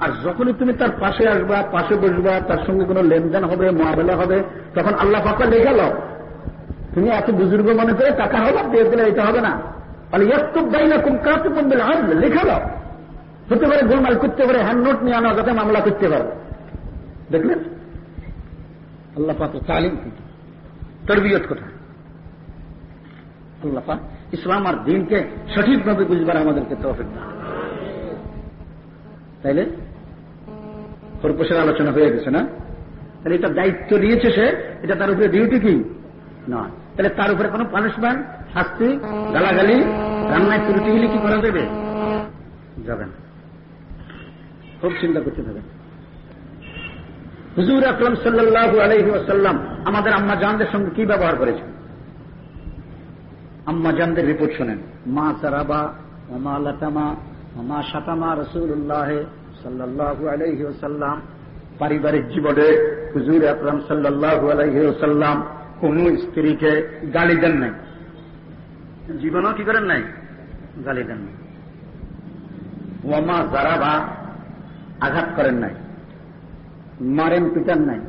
B: আর যখনই তুমি তার পাশে আসবা, পাশে বসবা, তার সঙ্গে কোনো লেনদেন হবে, মোয়াবেলা হবে, তখন আল্লাহ পাকা লেখা লও তুমি এত বুজুর্গ মনে করে টাকা হবে দিয়ে দিলে এটা হবে না। তাহলে ইয়াকুব দাই না কুম কাতে কমবে লেখা দাও হতে পারে গোলমাল করতে পারে, হ্যান্ড নোট নিয়ে আনা যাতে মামলা করতে পারে। দেখলেন আল্লাহ পাক তালিম কিন্তু। তরবিয়ত কোথায়? আল্লাহ পাক ইসলাম আর দিনকে সঠিকভাবে বুঝবার আমাদেরকে তৌফিক দান। তাইলে? খরপোশের আলোচনা হয়ে গেছে না? তাহলে এটা দায়িত্ব দিয়েছে সে, এটা তার উপরে ডিউটি কি? নয় তাহলে তার উপরে কোনো পানিশমেন্ট শাস্তি, গালাগালি, রান্নায় ত্রুটি গেলে কি করা যাবে? যাবে না। খুব চিন্তা করতে থাকেন হুজুর আকরম সাল্লাহ আলহি ওয়াসাল্লাম আমাদের আম্মা জানদের সঙ্গে কি ব্যবহার করেছেন? আম্মা জানদের রিপোর্ট শোনেন। মা সারাবা ওমা লতামা ওমা সাতামা রসুল্লাহ সাল্লাহ আলহি ওসাল্লাম পারিবারিক জীবনে হুজুর আকরম সাল্লাহ আলহি ওসাল্লাম কোন স্ত্রীকে গালি দেন নাই। জীবনও কি করেন নাই? গালি দেন নাই। ওমা জারাবা আঘাত করেন নাই। মারেন পিটান নাই।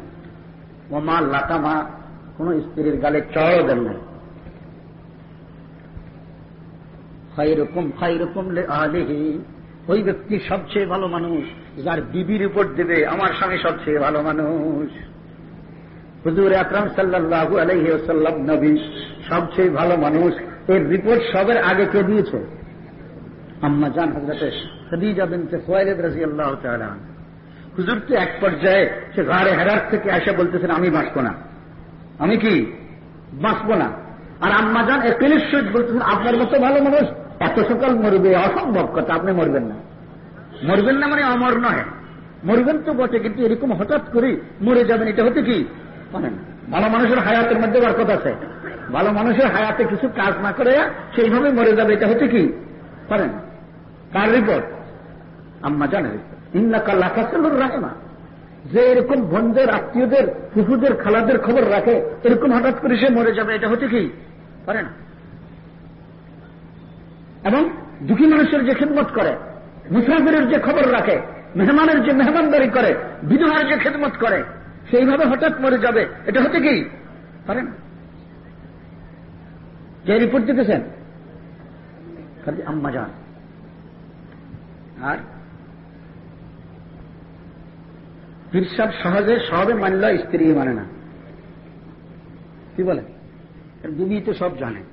B: ওমা লাতামা কোন স্ত্রীর গালে চড়ও দেন নাই। খাইরকম খাইরকম আলেহি। ওই ব্যক্তি সবচেয়ে ভালো মানুষ, যার বিবি রিপোর্ট দেবে আমার স্বামী সবচেয়ে ভালো মানুষ। হুজুর আকরাম সাল্লাহু আলহি ওসাল্লাম নবী, সবচেয়ে ভালো মানুষ। এর রিপোর্ট সবের আগে কে দিয়েছে? আম্মা জান হজরতে খদিজা বিনতে খোয়াইদ রাজি আল্লাহ হুজুর তো এক পর্যায়ে সে ঘরে হেরার থেকে এসে বলতেছেন, আমি বাঁচবো না। আমি কি? বাঁচবো না। আর আম্মা একেলের সহিত বলতেছেন, আপনার মতো ভালো মানুষ এত সকাল মরবে, অসম্ভব কথা, আপনি মরবেন না। মরবেন না মানে অমর নয়। মরবেন তো বটে, কিন্তু এরকম হঠাৎ করে মরে যাবেন, এটা হতে কি? পারেন ভালো মানুষের হায়াতের মধ্যে বরকত আছে। ভালো মানুষের হায়াতে কিছু কাজ না করে সেইভাবে মরে যাবে, এটা হতে কি? পারেন কার রিপোর্ট? আম্মা জানের ইন্নাকা লাফাসুর রাহেমা। যে এরকম বন্ধের, আত্মীয়দের, ফুফুদের, খালাদের খবর রাখে, এরকম হঠাৎ করে সে মরে যাবে, এটা হতে কি? পারে না। এবং দুঃখী মানুষের যে খেদমত করে, মুসাফিরের যে খবর রাখে, মেহমানের যে মেহমানদারি করে, বিধবার যে খেদমত করে, সেইভাবে হঠাৎ মরে যাবে। এটা হতে কি? পারে যে রিপোর্ট দিতেছেন আম্মা যান। আর? পীরসাব সহজে সবে মানল, স্ত্রী মানে না। কি বলে? বিবি তো সব জানে।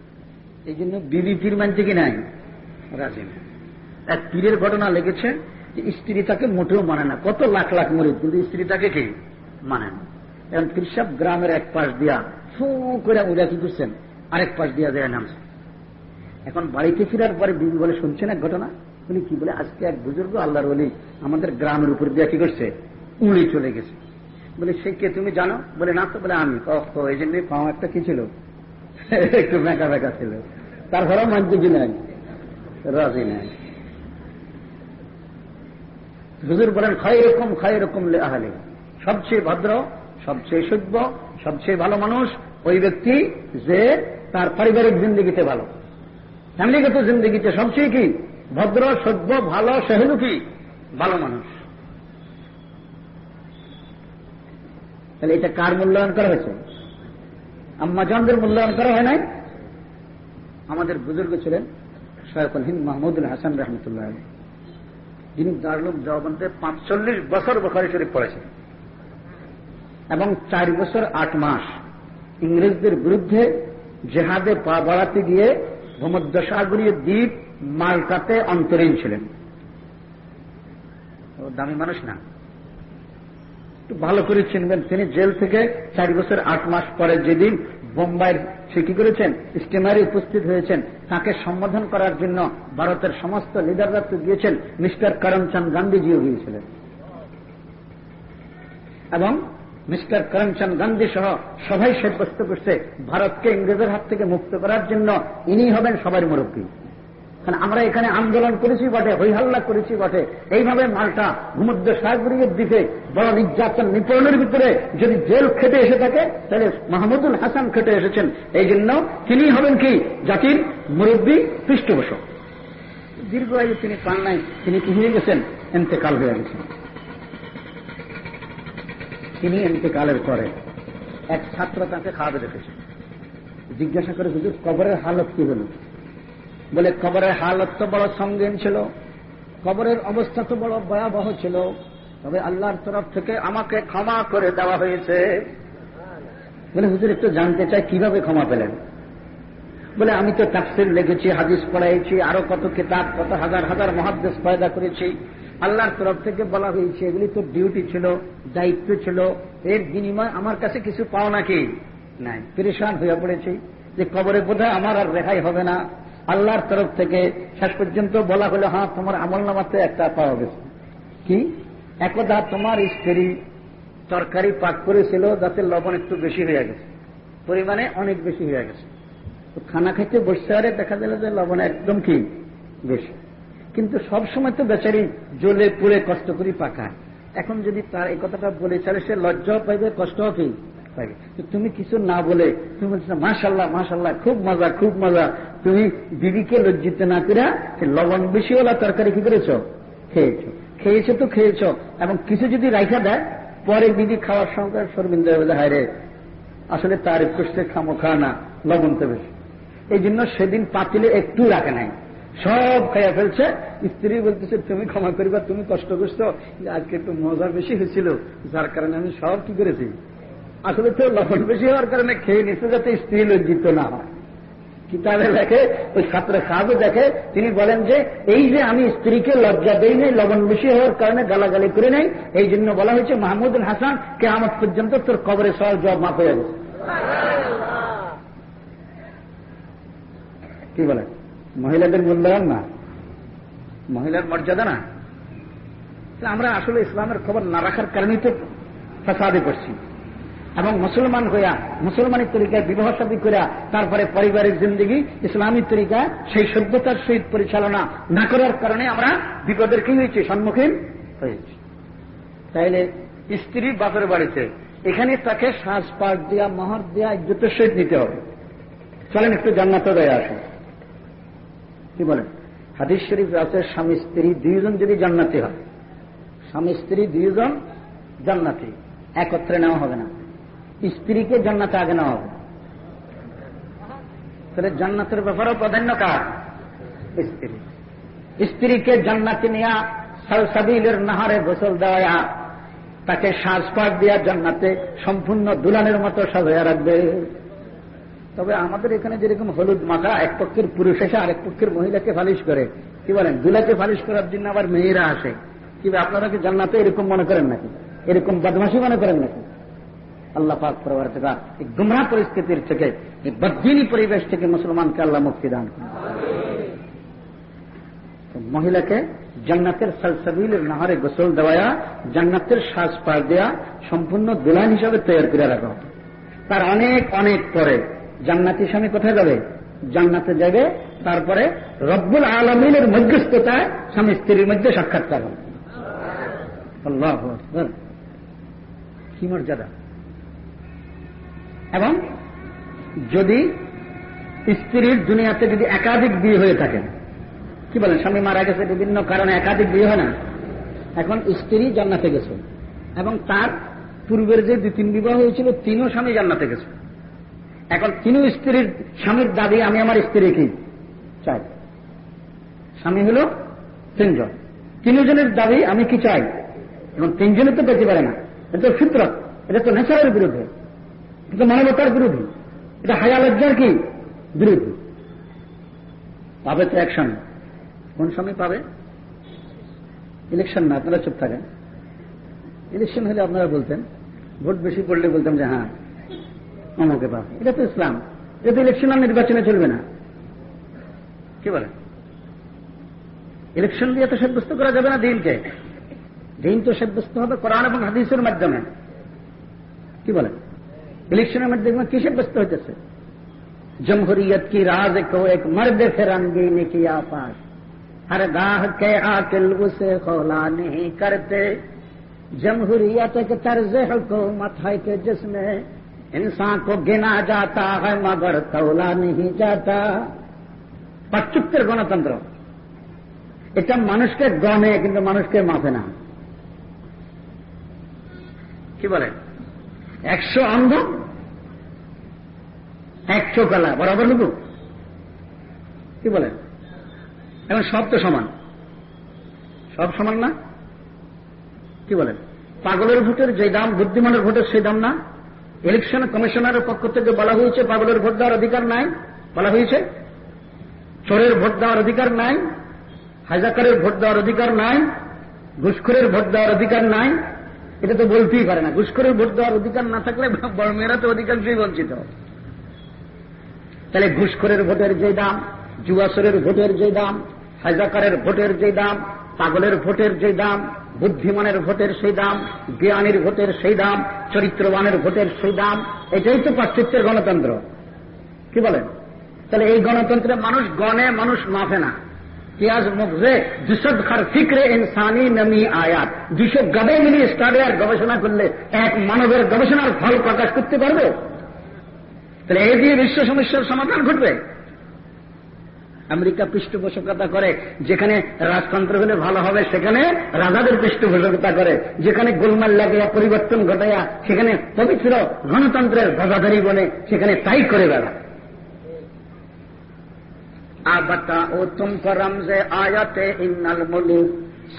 B: এই জন্য বিবি পীর মানতে কি নাই? রাজি না। এক পীরের ঘটনা লেগেছে যে স্ত্রী তাকে মোটেও মানে না। কত লাখ লাখ মরে কিন্তু স্ত্রী তাকে কি? মানে না। এখন পীরসাব গ্রামের এক পাশ দিয়া ফু করে ওরা কি করছেন? আরেক পাশ দিয়া যায় নামছে। এখন বাড়িতে ফিরার পরে বিবি বলে, শুনছেন এক ঘটনা? উনি কি বলে, আজকে এক বুজুর্গ আল্লাহর বলি আমাদের গ্রামের উপর দিয়া কি করছে? উড়ে চলে গেছে। বলে, সে কে তুমি জানো? বলে, না তো। বলে, আমি। এই জন্য পাও একটা কি ছিল? *laughs* একটু বেঁকা বেঁকা ছিল। তার মানতে কি নাই রাজি নাই। হুজুর বলেন খাই রকম খাই রকম আহলে। সবচেয়ে ভদ্র, সবচেয়ে সভ্য, সবচেয়ে ভালো মানুষ ওই ব্যক্তি যে তার পারিবারিক জিন্দগিতে ভালো। ফ্যামিলিগত জিন্দগিতে সবচেয়ে কি? ভদ্র, সভ্য, ভালো সেহেলু কি ভালো মানুষ। তাহলে এটা কার মূল্যায়ন করা হয়েছে? আম্মাজানদের মূল্যায়ন করা হয় নাই? আমাদের বুজুর্গ ছিলেন সৈয়কুল হিন্দ, মাহমুদুল হাসান রহমতুল্লাহ যিনি দারুল জবানতে পাঁচচল্লিশ বছর বখারি শরীফ পড়েছেন। এবং চার বছর আট মাস ইংরেজদের বিরুদ্ধে জেহাদে পা বাড়াতে গিয়ে ভূমধ্যসাগরীয় দ্বীপ মালটাতে অন্তরীণ ছিলেন। দামি মানুষ না। একটু ভালো করে চিনবেন, তিনি জেল থেকে চার বছর আট মাস পরে যেদিন বোম্বাইয়ের সে কি করেছেন স্টিমারে উপস্থিত হয়েছেন, তাকে সম্বোধন করার জন্য ভারতের সমস্ত লিডাররা তো গিয়েছেন মিস্টার করমচাঁদ গান্ধীজিও গিয়েছিলেন এবং মিস্টার করমচাঁদ গান্ধী সহ সবাই সাব্যস্ত করছে, ভারতকে ইংরেজের হাত থেকে মুক্ত করার জন্য ইনি হবেন সবার মুরব্বী। কারণ আমরা এখানে আন্দোলন করেছি বটে, হৈহাল্লা করেছি বটে। এইভাবে মালটা ভূমধ্য সাগরীয় দ্বীপে বড় নির্যাতন নিপরণের ভিতরে যদি জেল খেটে এসে থাকে, তাহলে মাহমুদুল হাসান খেটে এসেছেন। এই জন্য তিনি হবেন কি? জাতির মুরব্বী পৃষ্ঠপোষক। দীর্ঘ আয়ু তিনি পান নাই, তিনি কি হয়ে গেছেন? এন্তেকাল হয়ে গেছেন। তিনি এন্তেকালের পরে এক ছাত্র তাকে খাওয়াবে রেখেছে। জিজ্ঞাসা করে, হুজুর, কবরের হালত কি হল? বলে কবরের হালত তো বড় সঙ্গীন ছিল, কবরের অবস্থা তো বড় ভয়াবহ ছিল, তবে আল্লাহর তরফ থেকে আমাকে ক্ষমা করে দেওয়া হয়েছে। বলে হুজুর, একটু জানতে চাই, কীভাবে ক্ষমা পেলেন? বলে, আমি তো তাফসির লিখেছি, হাদিস পড়াইছি, আরও কত কিতাব, কত হাজার হাজার মহাদ্দেশ পয়দা করেছি। আল্লাহর তরফ থেকে বলা হয়েছে, এগুলি তো ডিউটি ছিল, দায়িত্ব ছিল, এর বিনিময় আমার কাছে কিছু পাও নাকি নাই। পরেশান হয়ে পড়েছি যে কবরে বোধহয় আমার আর রেহাই হবে না। আল্লাহর তরফ থেকে শেষ পর্যন্ত বলা হলো হ্যাঁ তোমার আমল নামাতে একটা পাওয়া গেছে। কি? একদা তোমার স্ত্রী তরকারি পাক করেছিল, যাতে লবণ একটু বেশি হয়ে গেছে, পরিমাণে অনেক বেশি হয়ে গেছে। তো খানা খাইতে বসতে আরে দেখা গেল যে লবণ একদম কি? বেশি। কিন্তু সব সময় তো বেচারি জ্বলে পুড়ে কষ্ট করি পাকায়। এখন যদি তার এই কথাটা বলে, তাহলে সে লজ্জাও পাইবে, কষ্টও কি? তো তুমি কিছু না বলে তুমি বলছো মাশাল্লাহ মাশাল্লাহ খুব মজা খুব মজা। তুমি দিদিকে লজ্জিত না করে লবণ বেশিওয়ালা তরকারি কি করেছ? খেয়েছো। খেয়েছো তো খেয়েছো। এবং কিছু যদি রাইখা দেয়, পরে দিদি খাওয়ার সঙ্গে শর্মিন্দা হায় রে আসলে তার করছে খামো খাওয়া না, লবণ তো বেশি। এই জন্য সেদিন পাতিলে একটু রাখে নাই। সব খাইয়া ফেলছে। স্ত্রী বলতেছে, তুমি ক্ষমা করিবা, তুমি কষ্ট করছ আজকে একটু মজা বেশি হয়েছিল। যার কারণে আমি সব কি করেছি? আসলে তো লবণ বেশি হওয়ার কারণে খেয়ে নিচ্ছে যাতে স্ত্রী লজ্জিত না হয়। কিতাবে লেখে ওই ছাত্র সাহাবে দেখে, তিনি বলেন যে, এই যে আমি স্ত্রীকে লজ্জা দেই নাই, লবণ বেশি হওয়ার কারণে গালাগালি করে নাই, এই জন্য বলা হয়েছে, মাহমুদুল হাসান কে আমার পর্যন্ত তোর কবরে সওয়াল জবাব মাফ হয়ে গেছে। কি বলে? মহিলাদের মূল্যায়ন না? মহিলার মর্যাদা না? আমরা আসলে ইসলামের খবর না রাখার কারণেই তো ফাসাদে পড়ছি। এবং মুসলমান হইয়া, মুসলমানের তরিকায় বিবাহ সাদী করিয়া, তারপরে পারিবারিক জিন্দগি, ইসলামী তরিকা সেই সভ্যতার সহিত পরিচালনা না করার কারণে আমরা বিপদের কি হয়েছি? সম্মুখীন হয়েছি। তাইলে স্ত্রী বাপের বাড়িতে, এখানে তাকে শ্বাস পাক দেওয়া মহর দেওয়া ইজ্জতের সহিত নিতে হবে। চলেন একটু জান্নাত দেয় আসুন কি বলেন হাদিস শরীফ আছে, স্বামী, স্ত্রী দুইজন যদি জান্নাতি হয়, স্বামী, স্ত্রী দুইজন জান্নাতি, একত্রে নেওয়া হবে না। স্ত্রীকে জান্নাতে আগে নেওয়া হবে তাহলে জান্নাতের ব্যাপারেও প্রাধান্য কার? স্ত্রী। স্ত্রীকে জান্নাতে নেওয়া সালসাবিলের নাহারে গোসল দেওয়া, তাকে শ্বাস পাক দিয়া জান্নাতে সম্পূর্ণ দুলানের মতো সাজাইয়া রাখবে। তবে আমাদের এখানে যেরকম হলুদ মাখা, এক পক্ষের পুরুষ এসে আরেক পক্ষের মহিলাকে ফালিশ করে। কি বলেন? দুলাকে ফালিশ করার জন্য আবার মেয়েরা আসে। কি আপনারা কি জান্নাতে এরকম মনে করেন নাকি? এরকম বদমাসি মনে করেন নাকি? আল্লাহ পাক প্রবর্তকা এই গুমরা পরিস্থিতির থেকে, এই বদিনী পরিবেশ থেকে মুসলমানকে আল্লাহ মুক্তি দান মহিলাকে জান্নাতের সালসাবিলের নাহারে গোসল দেওয়া, জান্নাতের শ্বাস পাক দেওয়া সম্পূর্ণ দুলান হিসাবে তৈরি করে রাখা তার অনেক অনেক পরে জান্নাতি স্বামী কোথায় যাবে? জান্নাতে যাবে, তারপরে রব্বুল আলমিনের মধ্যস্থতায় স্বামী স্ত্রীর মধ্যে সাক্ষাৎকার হবে। কি মর্যাদা? এবং যদি স্ত্রীর দুনিয়াতে যদি একাধিক বিয়ে হয়ে থাকে, কি বলেন, স্বামী মারা গেছে, বিভিন্ন কারণে একাধিক বিয়ে হয় না? এখন স্ত্রী জান্নাতে গেছে এবং তার পূর্বের যে দুই তিন বিবাহ হয়েছিল, তিনও স্বামী জান্নাতে গেছে। এখন তিনও স্ত্রীর স্বামীর দাবি, আমি আমার স্ত্রী কি? চাই। স্বামী হল তিনজন। তিনজনের দাবি, আমি কি চাই? এবং তিনজনে তো পেতে পারে না। এটা তো ফিতরত, এটা তো নেচারের বিরুদ্ধে। এটা মানবতার বিরোধী। এটা হায়া লজ্জার কি? বিরোধী। পাবে তো স্বামী কোন স্বামী পাবে? ইলেকশন না, আপনারা চুপ থাকেন। ইলেকশন হলে আপনারা বলতেন, ভোট বেশি পড়লে বলতাম যে হ্যাঁ অমুকে পাবে। এটা তো ইসলাম। এটা তো ইলেকশন আর নির্বাচনে চলবে না। কি বলে? ইলেকশন দিয়ে তো সাব্যস্ত করা যাবে না দিনকে। দিন তো সাব্যস্ত হবে কোরআন এবং হাদিসের মাধ্যমে। কি বলেন الیکشن میں مت دیکھنا کسی بچتے ہوتے سے؟ جمہوریت کی راز کو ایک مرد فرنگین کی آفاش ہر گاہ کے عاقل اسے خولا نہیں کرتے۔ جمہوریت ایک طرز حکومت ہے کہ جس میں انسان کو گنا جاتا ہے مگر تولا نہیں جاتا۔ پچہتر گণتنتر এটা মানুষকে গণে منش کے মাপে না কি بولے؟ একশো অন্ধ, একশো কালা বরাবর লুকু কি বলেন? এখন সব তো সমান। সব সমান না? কি বলেন? পাগলের ভোটের যে দাম, বুদ্ধিমানের ভোটের সেই দাম না? ইলেকশন কমিশনারের পক্ষ থেকে বলা হয়েছে, পাগলের ভোট দেওয়ার অধিকার নাই। বলা হয়েছে, চোরের ভোট দেওয়ার অধিকার নাই হাজাকারের ভোট দেওয়ার অধিকার নাই, ঘুষখোরের ভোট দেওয়ার অধিকার নাই। এটা তো বলতেই পারে না। ঘুষখোরের ভোট দেওয়ার অধিকার না থাকলে বড় মেয়েরা তো অধিকাংশই বঞ্চিত। তাহলে ঘুষখোরের ভোটের যে দাম, জুয়াসরের ভোটের যে দাম হাজাকারের ভোটের যে দাম, পাগলের ভোটের যে দাম, বুদ্ধিমানের ভোটের সেই দাম, জ্ঞানীর ভোটের সেই দাম, চরিত্রবানের ভোটের সেই দাম, এটাই তো পাশ্চাত্যের গণতন্ত্র। কি বলেন? তাহলে এই গণতন্ত্রে মানুষ গণে, মানুষ মাফে না। মুখে দুশদ খার ফিক্রে ইনসানি নমি আয়াত দুশো গবে মিলিয়ে স্টাডি আর গবেষণা করলে এক মানবের গবেষণার ফল প্রকাশ করতে পারবে তাহলে এই দিয়ে বিশ্ব সমস্যার সমাধান ঘটবে আমেরিকা পৃষ্ঠপোষকতা করে যেখানে রাজতন্ত্র হলে ভালো হবে সেখানে রাজাদের পৃষ্ঠপোষকতা করে যেখানে গোলমাল লাগিয়া পরিবর্তন ঘটাইয়া সেখানে পবিত্র গণতন্ত্রের ধ্বজাধারী বলে সেখানে তাই করে বেড়ায় آبتا او تم کو رمز آیت ان الملوک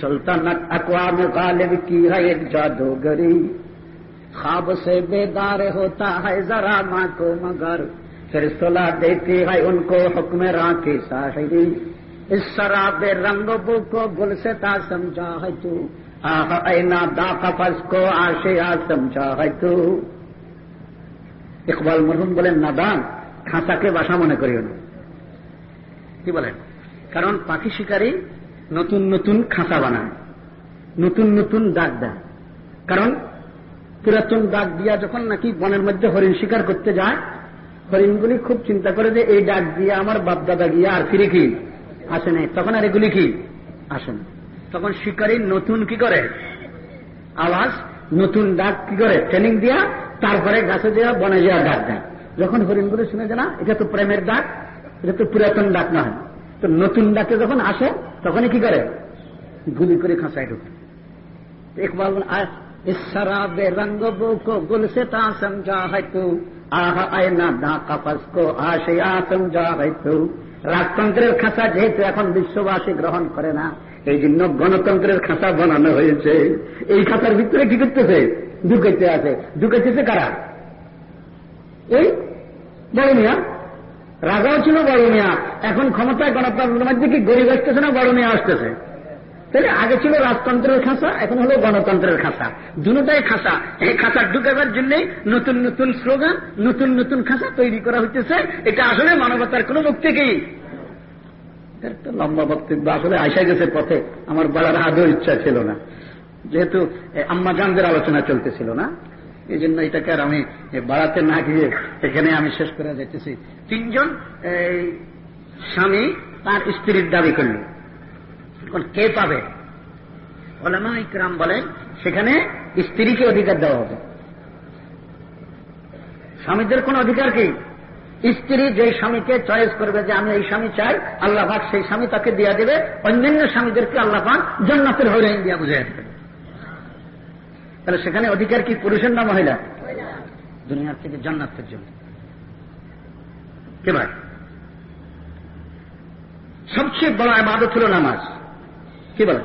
B: سلطنت اقوام غالب کی ہے ایک جادوگری۔ خواب سے بیدار ہوتا ہے ذرا ماں کو مگر، پھر صلاح دیتی ہے ان کو حکمراں کی ساحری۔ اس شراب رنگ بو کو گل سے تا سمجھا ہے تو، آہ اینا دا قفص کو آشیا سمجھا ہے تو۔ اقبال مرحوم بولے، نادان، کھانسا کے باشا منے کریو۔ কি বলেন কারণ পাখি শিকারী নতুন নতুন খাঁচা বানায়, নতুন নতুন ডাক দেয়। কারণ পুরাতন ডাক দিয়া যখন নাকি বনের মধ্যে হরিণ শিকার করতে যায়, হরিণগুলি খুব চিন্তা করে যে এই ডাক দিয়ে আমার বাপদাদা গিয়া আর ফিরে কি? আসে নাই। তখন আর এগুলি কি? আসে না। তখন শিকারী নতুন কি করে? আওয়াজ, নতুন ডাক কি করে? ট্রেনিং দিয়া তারপরে গাছে দেওয়া বনে যাওয়া ডাক দেয়। যখন হরিণগুলি শুনে যে না, এটা তো প্রেমের ডাক এটা তো পুরাতন ডাক নয় তো নতুন ডাকে যখন আসে তখনই কি করে গুলি করে খাঁচায় ঢুকে ইকবাল इस शराब रंग बो को गुल से ता समझा है तू आह आयना दা কাপাস কো আশয়া সমঝা है तू রাজতন্ত্রের খাঁচা যেহেতু এখন বিশ্ববাসী গ্রহণ করে না এই জন্য গণতন্ত্রের খাঁচা বানানো হয়েছে এই খাঁচার ভিতরে কি করতেছে ঢুকাইতে আছে ঢুকাইতেছে কারা এই বড় মিয়া রাজাও ছিল বড় মিয়া। এখন ক্ষমতায় গণতন্ত্রের মধ্যে কি গরিব আসতেছে না বড় মিয়া আসতেছে? তাহলে আগে ছিল রাজতন্ত্রের খাঁচা, এখন হলো গণতন্ত্রের খাঁচা। দুটাই খাঁচা। এই খাঁচা ঢুকাবার জন্য নতুন নতুন স্লোগান, নতুন নতুন খাঁচা তৈরি করা হইতেছে। এটা আসলে মানবতার কোন মুক্তি কি? একটা লম্বা বক্তব্য। আসলে আইসা গেছে পথে। আমার বলার আদৌ ইচ্ছা ছিল না। যেহেতু আম্মা জানদের আলোচনা চলতেছিল না এই জন্য এটাকে আর আমি বাড়াতে না গিয়ে এখানে আমি শেষ করে যাইতেছি। তিনজন স্বামী তার স্ত্রীর দাবি এখন কে পাবে? ওলামা ইকরাম বলেন, সেখানে স্ত্রীকে অধিকার দেওয়া হবে। স্বামীদের কোন অধিকার কি? স্ত্রী যে স্বামীকে চয়েস করবে যে আমি এই স্বামী চাই আল্লাহফাক সেই স্বামী তাকে দিয়া দেবে, অন্যান্য স্বামীদেরকে আল্লাহ জন্নাতের হয়ে দিয়া বুঝে আসবে তাহলে সেখানে অধিকার কি পুরুষের না মহিলা? দুনিয়ার থেকে জান্নাতের জন্য। ভাই সবচেয়ে বড় আবাদত হল নামাজ। কি বলে?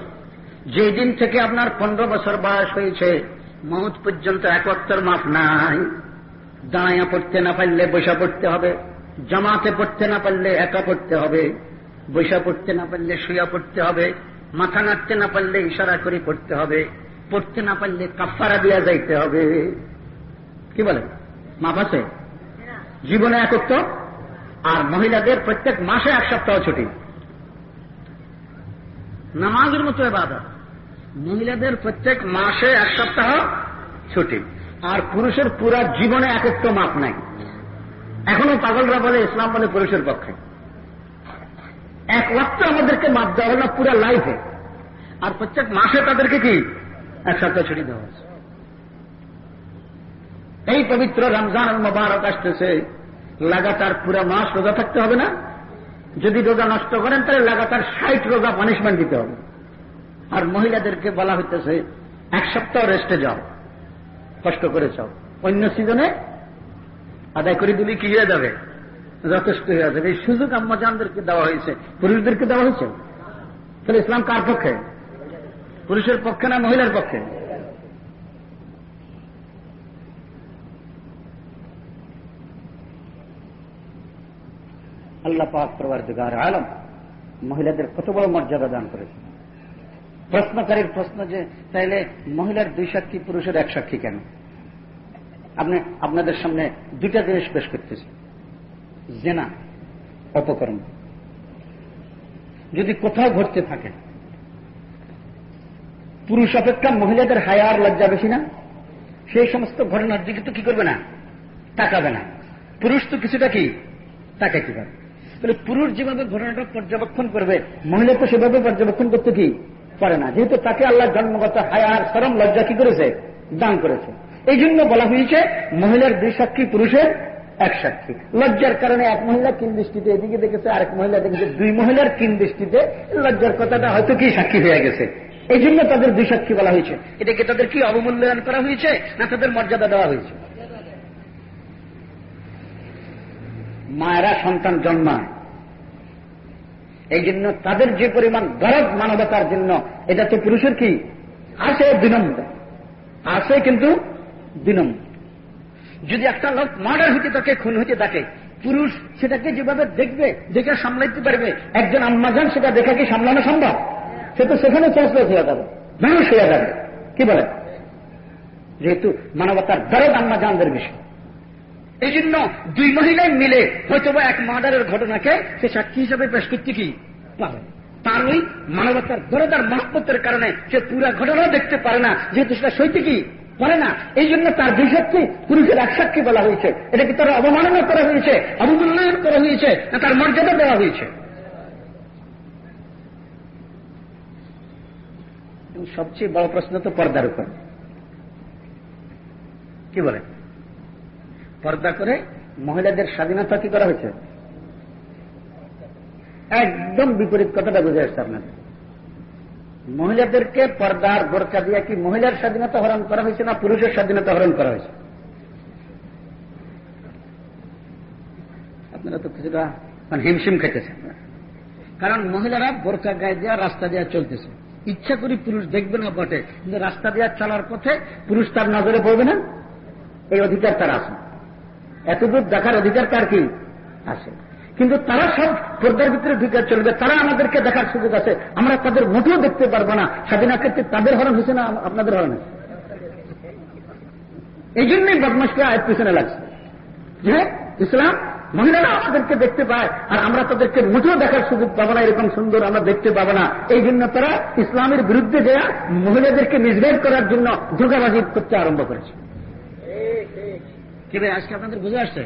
B: যে দিন থেকে আপনার পনেরো বছর বয়স হয়েছে, মৌত পর্যন্ত এক অক্তর মাফ নাই। দাঁড়াইয়া পড়তে না পারলে বৈশা পড়তে হবে, জামাতে পড়তে না পারলে একা পড়তে হবে বৈশা পড়তে না পারলে শুয়া পড়তে হবে, মাথা নাড়তে না পারলে ইশারা করে পড়তে হবে পড়তে না পারলে কাফারা দিয়া যাইতে হবে। কি বলে? মাপ আছে? জীবনে একত্র আর মহিলাদের প্রত্যেক মাসে এক সপ্তাহ ছুটি। নামাজের মতো এবার মহিলাদের প্রত্যেক মাসে এক সপ্তাহ ছুটি। আর পুরুষের পুরা জীবনে একত্র মাপ নাই। এখনও পাগলরা বলে, ইসলাম বলে পুরুষের পক্ষে। এক ওয়াক্ত আমাদেরকে মাপ দেওয়া হলো পুরা লাইফে আর প্রত্যেক মাসে তাদেরকে কি? এক সপ্তাহ ছুটি দেওয়া হচ্ছে এই পবিত্র রমজান মোবারক আসতেছে, লাগাতার পুরা মাস রোজা থাকতে হবে না। যদি রোজা নষ্ট করেন, তাহলে লাগাতার ষাট রোজা পানিশমেন্ট দিতে হবে। আর মহিলাদেরকে বলা হইতেছে, এক সপ্তাহ রেস্টে যাও, কষ্ট করে যাও। অন্য সিজনে আদায় করে দিলে কি হয়ে যাবে? যথেষ্ট হয়ে যাবে। এই সুযোগ আম্মাজানদেরকে দেওয়া হয়েছে। পুরুষদেরকে দেওয়া হয়েছে? তাহলে ইসলাম কার পক্ষে? পুরুষের পক্ষে না মহিলার পক্ষে? আল্লাহ পাক প্রবর্তগার আলম মহিলাদের কত বড় মর্যাদা দান করেছে প্রশ্নকারীর প্রশ্ন যে, তাইলে মহিলার দুই সাক্ষী, পুরুষের এক সাক্ষী কেন? আপনি, আপনাদের সামনে দুইটা জিনিস পেশ করতেছি। জেনা, অপকর্ম। যদি কোথাও ঘটতে থাকে পুরুষ অপেক্ষা মহিলাদের হায়ার লজ্জা বেশি না? সেই সমস্ত ঘটনার দিকে তো কি করবে না? তাকাবে না। পুরুষ তো কিছুটা কি? তাকাইতে পারে। তাহলে পুরুষ যেভাবে ঘটনাটা পর্যবেক্ষণ করবে, মহিলা তো সেভাবে পর্যবেক্ষণ করতে কি পারে না? যেহেতু তাকে আল্লাহ জন্মগত হায়ার সরম লজ্জা কি করেছে? দান করেছে। এই জন্য বলা হয়েছে, মহিলার দুই সাক্ষী পুরুষের এক সাক্ষী। লজ্জার কারণে এক মহিলা কিন দৃষ্টিতে এদিকে দেখেছে, আরেক মহিলা দেখেছে, দুই মহিলার কিন দৃষ্টিতে লজ্জার কথাটা হয়তো কি সাক্ষী হয়ে গেছে। এই জন্য তাদের দুই সাক্ষী বলা হয়েছে। এটাকে তাদের কি অবমূল্যায়ন করা হয়েছে না তাদের মর্যাদা দেওয়া হয়েছে? মায়েরা সন্তান জন্মায়। এই জন্য তাদের যে পরিমাণ দরদ মানবতার জন্য, এটা তো পুরুষের কি? আছে বিনম্র। আছে কিন্তু বিনম্র। যদি একটা লোক মার্ডার হইতে থাকে খুন হইতে থাকে পুরুষ সেটাকে যেভাবে দেখবে, দেখে সামলাইতে পারবে, একজন আম্মাজান সেটা দেখা কি সামলানো সম্ভব? সে তো সেখানে চেষ্টা হয়ে যাবে। মানুষ হয়ে যাবে। কি বলে? যেহেতু মানবতার দরদ আম্মাজানদের বিষয়। এই জন্য দুই মহিলাই মিলে হয়তো বা এক মার্ডারের ঘটনাকে সে সাক্ষী হিসাবে পেশ করতে কি পাবে তার ওই মানবতার দরদার মহাপতের কারণে সে পুরা ঘটনা দেখতে পারে না। যেহেতু সেটা সইতে কি পারে না এই জন্য তার দুই সাক্ষী পুরুষের এক সাক্ষী বলা হয়েছে। এটাকে তার অবমাননা করা হয়েছে অবমূল্যায়ন করা হয়েছে না তার মর্যাদা দেওয়া হয়েছে। সবচেয়ে বড় প্রশ্ন তো পর্দার উপর। কি বলে? পর্দা করে মহিলাদের স্বাধীনতা কি করা হয়েছে? একদম বিপরীত কথাটা বুঝে আসছে আপনাদের। মহিলাদেরকে পর্দার বোরকা দিয়ে কি মহিলার স্বাধীনতা হরণ করা হয়েছে না পুরুষের স্বাধীনতা হরণ করা হয়েছে? আপনারা তো কিছুটা মানে হিমশিম খেতেছেন। কারণ মহিলারা বোরকা গায়ে দেওয়া রাস্তা দেওয়া চলতেছে। ইচ্ছা করি পুরুষ দেখবে না বটে। কিন্তু রাস্তা দেওয়া চলার পথে পুরুষ তার নজরে পড়বে না? এই অধিকার তার আছে। এতদূর দেখার অধিকার তার কি? আছে। কিন্তু তারা সব পর্দার ভিতরে ঢুকে চলবে। তারা আমাদেরকে দেখার সুযোগ আছে। আমরা তাদের মোটেও দেখতে পারব না। স্বাধীনা ক্ষেত্রে তাদের হরণ হয়েছে না আপনাদের হরণ? হয়েছে এই জন্যই বদমাসকে আয়ের পিছনে লাগছে। যে ইসলাম মহিলারা আমাদেরকে দেখতে পায়, আর আমরা তাদেরকে মোটেও দেখার সুযোগ পাবো না, এরকম সুন্দর আমরা দেখতে পাবো না। এই জন্য তারা ইসলামের বিরুদ্ধে দেয়া মহিলাদেরকে মিসগাইড করার জন্য ধোকাবাজি করতে আরম্ভ করেছে। কি ভাই, আজকে আপনাদের বুঝে আসছে?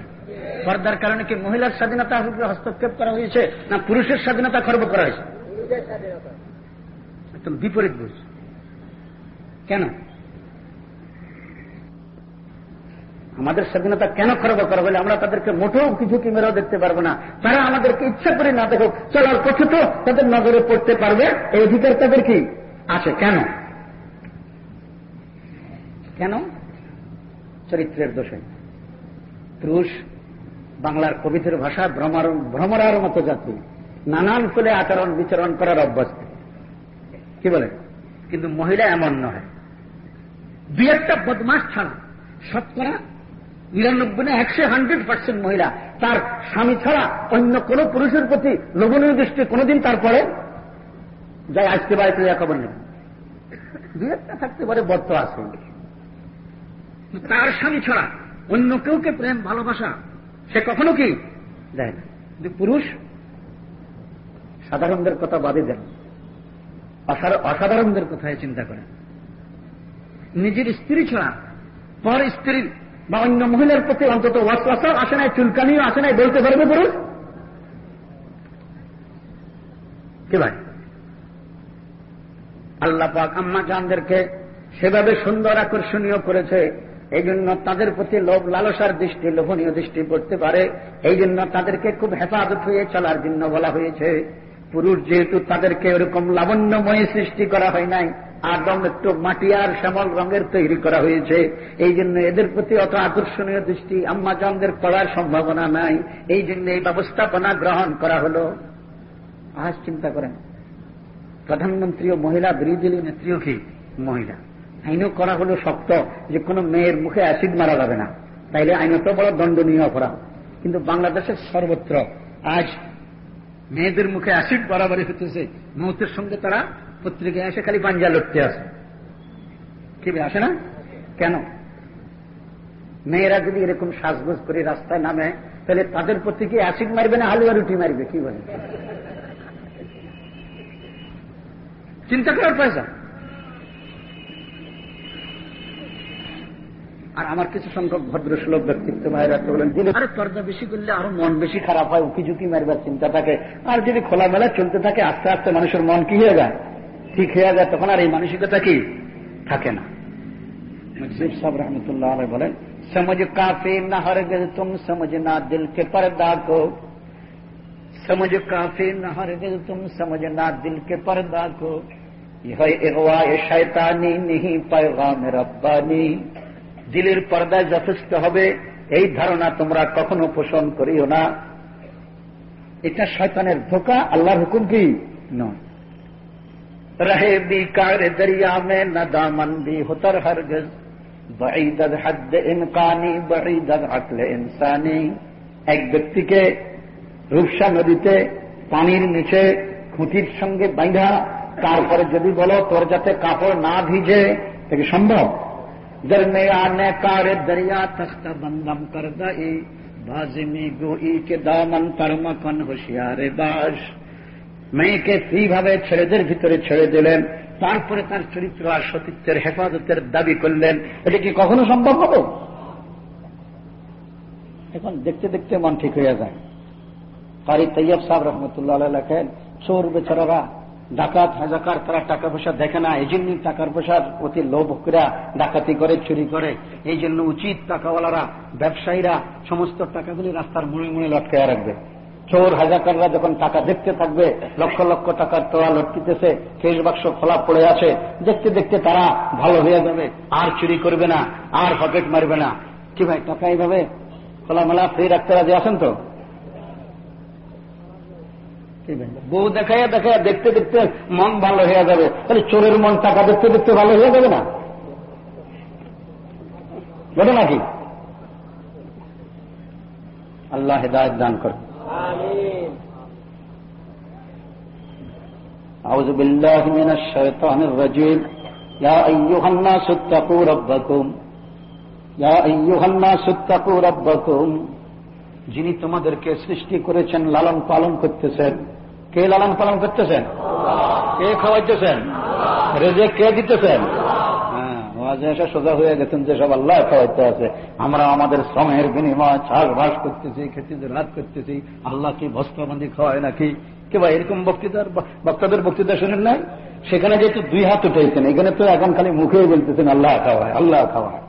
B: পর্দার কারণে কি মহিলার স্বাধীনতা হস্তক্ষেপ করা হয়েছে, না পুরুষের স্বাধীনতা খর্ব করা হয়েছে? একদম বিপরীত বুঝ। কেন? আমাদের স্বাধীনতা কেন খর্ব করা হলে আমরা তাদেরকে মোটেও কিছু কি মেরেও দেখতে পারব না। তারা আমাদেরকে ইচ্ছা করে না দেখো চলার পথে তো তাদের নজরে পড়তে পারবে। এই অধিকার তাদের কি? আছে। কেন? কেন? চরিত্রের দোষে। পুরুষ বাংলার কবিদের ভাষা ভ্রমরার মতো জাতি। নানান ফুলে আচরণ বিচরণ করার অভ্যস্ত। কি বলে? কিন্তু মহিলা এমন নয় দুই একটা বদমাস ছাড়া শতকরা নিরানব্বই না, একশো হান্ড্রেড পার্সেন্ট মহিলা। তার স্বামী ছাড়া অন্য কোন পুরুষের প্রতি লোভনীয় দৃষ্টি কোনদিন তারপরে যাই, আজকে বাড়িতে যা খবর নেই দুই একটা থাকতে পারে বদ্ধ আছে। তার স্বামী ছাড়া অন্য কেউকে প্রেম, ভালোবাসা, সে কখনো কি? দেয় না। কিন্তু পুরুষ, সাধারণদের কথা বাদে দেন। অসাধারণদের কথায় চিন্তা করেন। নিজের স্ত্রী ছাড়া পর স্ত্রীর বা অন্য মহিলার প্রতি অন্তত ওয়াসওয়াসাও আসে নাই চুলকানিও, আসে নাই বলতে পারবে পুরুষ? কি ভাই? আল্লাহ পাক আম্মা জানদেরকে সেভাবে সুন্দর আকর্ষণীয় করেছে এই জন্য তাদের প্রতি লোভ লালসার দৃষ্টি, লোভনীয় দৃষ্টি পড়তে পারে এই জন্য তাদেরকে খুব হেফাজত হয়ে চলার জন্য বলা হয়েছে। পুরুষ যেহেতু তাদেরকে ওরকম লাবণ্যময় সৃষ্টি করা হয় নাই আদম একটু মাটি আর শ্যামল রঙের তৈরি করা হয়েছে। এই জন্য এদের প্রতি অত আকর্ষণীয় দৃষ্টি আম্মা জানদের পড়ার সম্ভাবনা নাই। এই জন্য এই ব্যবস্থাপনা গ্রহণ করা হল। আজ চিন্তা করেন, প্রধানমন্ত্রী ও মহিলা বিরোধী নেত্রীও কি মহিলা? আইনও করা হলো শক্ত যে কোনো মেয়ের মুখে অ্যাসিড মারা যাবে না। তাইলে আইন আইনত বড় দণ্ডনীয় অপরাধ। কিন্তু বাংলাদেশের সর্বত্র আজ মেয়েদের মুখে অ্যাসিড বাড়াবাড়ি হতেছে। মৌতের সঙ্গে তারা পত্রিকায় এসে খালি পাঞ্জা লড়তে আসে। কি আসে না? কেন? মেয়েরা যদি এরকম সাজগোজ করে রাস্তায় নামে, তাহলে তাদের প্রতি কি অ্যাসিড মারবে না হালুয়া রুটি মারবে? কি বলে? চিন্তা করার পয়সা। আর আমার কিছু সংখ্যক ভদ্রসুলভ ব্যক্তিত্ব তো বলেন দিলে আরে পর্দা বেশি করলে আরও মন বেশি খারাপ হয় উকি ঝুঁকি মারবার চিন্তা থাকে। আর যদি খোলামেলা চলতে থাকে, আস্তে আস্তে মানুষের মন কি হয়ে যায়? ঠিক হয়ে যায় তখন আর এই মানসিকতা কি? থাকে না। মুজিব সাহেব রহমতুল্লাহ বলেন সমাজ কাফে না হারে গেল তুম সমাজ না দিল কে পর্দা দাগো সমাজ কাফে না হারে গেল তুম সমাজ না দিল কে পর্দা দাগো ইহ এগওয়া এ শয়তানি নিহি পয়গাম রব্বানি। দিলের পর্দায় যথেষ্ট হবে এই ধারণা তোমরা কখনো পোষণ করিও না। এটা শয়তানের ধোকা আল্লাহর হুকুম কি? নয়। رہے بھی کار دریا میں، نہ دامن بھی ہتر ہرگز۔ بعیدت حد امکانی بعیدت عقل انسانی۔ ایک ویکتی کے রূপসা پانی نیچے নিচে سنگے بندھا বাইধা তারপরে যদি বলো তোর যাতে কাপড় না ভিজে থেকে সম্ভব درمیان کار دریا تخت بندم کر دئی بازمی گوئی کے دامن پر مکن ہوشیار باش۔ মেয়েকে ফ্রিভাবে ছেলেদের ভিতরে ছেড়ে দিলেন, তারপরে তার চরিত্র আর সতীত্বের হেফাজতের দাবি করলেন, এটা কি কখনো সম্ভব হবে এখন দেখতে দেখতে মন ঠিক হয়ে যায়। কারি তৈয়ব সাহেব রহমতুল্লাহ লেখেন, চোর বেচারারা ডাকাত, হাজাকার, তারা টাকা পয়সা দেখে না, এই জন্যই টাকার পয়সার অতি লোভ করে ডাকাতি করে, চুরি করে। এই জন্য উচিত টাকাওয়ালারা, ব্যবসায়ীরা, সমস্ত টাকাগুলি রাস্তার মুড়ে মুড়ে লটকায় রাখবে। চোর হাজাকাররা যখন টাকা দেখতে থাকবে, লক্ষ লক্ষ টাকার তোলা লটকিতেছে কেশ বাক্স খোলা পড়ে আছে, দেখতে দেখতে তারা ভালো হয়ে যাবে। আর চুরি করবে না, আর পকেট মারবে না। কি ভাই, টাকা এইভাবে খোলামেলা ফ্রি রাখতে রাজি আছেন তো? বউ দেখাইয়া দেখাইয়া দেখতে দেখতে মন ভালো হয়ে যাবে। তাহলে চোরের মন টাকা দেখতে দেখতে ভালো হয়ে যাবে না? বলে নাকি? আল্লাহ হেদায়ত দান করে أعوذ بالله من الشيطان الرجيم يا أيها الناس اتقوا ربكم يا أيها الناس اتقوا ربكم যিনি তোমাদেরকে সৃষ্টি করেছেন লালন পালন করতেছেন কে লালন পালন করতেছেন কে খাওয়াইতেছেন রেজে কে দিতেছেন ওয়াজে এসে সোজা হয়ে গেছেন যে সব আল্লাহ খাওয়াইতে আছে। আমরা আমাদের শ্রমের বিনিময় চাষবাস করতেছি খেতে রাত করতেছি। আল্লাহ কি বস্ত্রবন্দি খাওয়ায় নাকি? কে ভাই, এরকম বক্তৃতার বক্তাদের বক্তৃতা শুনেন নাই? সেখানে যেহেতু দুই হাত উঠেছেন এখানে তো এখন খালি মুখে বলতেছেন, আল্লাহ খাওয়ায় আল্লাহ খাওয়ায়।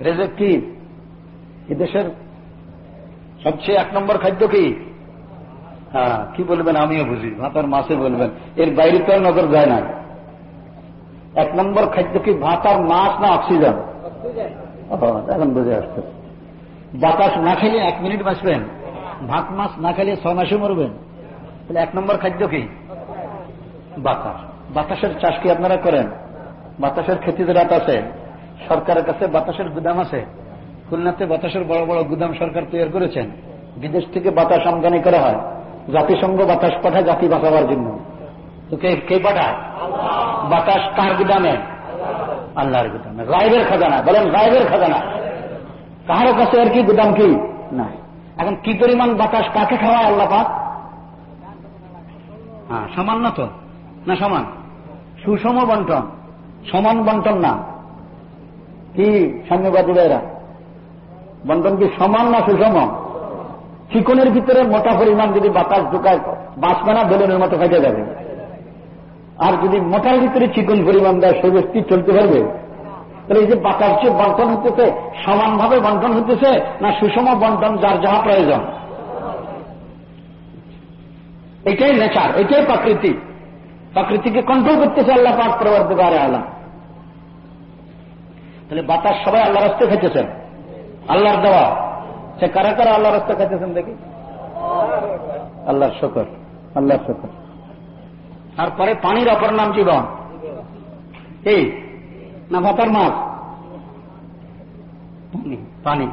B: রেজেক কি? এদেশের সবচেয়ে এক নম্বর খাদ্য কি? হ্যাঁ কি বলবেন আমিও বুঝি আর মাছে বলবেন। এর বাইরে তো নজর যায় না। এক নম্বর খাদ্য কি ভাত আর মাছ না অক্সিজেন? এখন বুঝে আসছে। বাতাস না খেলে এক মিনিট বাঁচবেন। ভাত মাছ না খেলে ছয় মাসে মরবেন। তাহলে এক নম্বর খাদ্য কি? বাতাস। বাতাসের চাষ কি আপনারা করেন? বাতাসের খেতিতে রাত আছে। সরকারের কাছে বাতাসের গুদাম আছে। খুলনাতে বাতাসের বড় বড় গুদাম সরকার তৈরি করেছেন। বিদেশ থেকে বাতাস আমদানি করা হয়। জাতিসংঘ বাতাস পাঠায় জাতি বাঁচাবার জন্য। কে কে পাঠায় বাতাস কার গুদামে? আল্লাহর গুদামে। রাইবের খাজানা, বলেন রাইবের খাজানা। কারও কাছে আর কি গুদাম কি? না এখন কি পরিমাণ বাতাস কাকে খাওয়ায় আল্লাহ পাক? হ্যাঁ সমান না তো? না সমান? সুষম বন্টন। সমান বন্টন না। কি সাম্যবাদী ভাইরা বন্টন কি সমান না সুষম? চিকনের ভিতরে মোটা পরিমাণ যদি বাতাস ঢুকায় বাঁচবে না বেলুনের মতো ফেটে যাবে। আর যদি মোটার ভিতরে চিকন পরিমাণ দেয়, সে ব্যক্তি চলতে পারবে? তাহলে এই যে বাতাস যে বন্টন হতেছে সমানভাবে বন্টন হতেছে না সুষম বন্টন যার যাহা প্রয়োজন? এটাই নেচার এটাই প্রকৃতি। প্রকৃতিকে কন্ট্রোল করতেছে আল্লাহ পাক প্রবর্তকারে আলাম তাহলে বাতাস সবাই আল্লাহ রাস্তায় খেতেছেন আল্লাহর দেওয়া। সে কারা কারা আল্লাহ রাস্তা খেতেছেন দেখি? আল্লাহর শকর আল্লাহর শকর। তারপরে পানির অপর নাম জীবন এই না ভাতার মাছ। পানি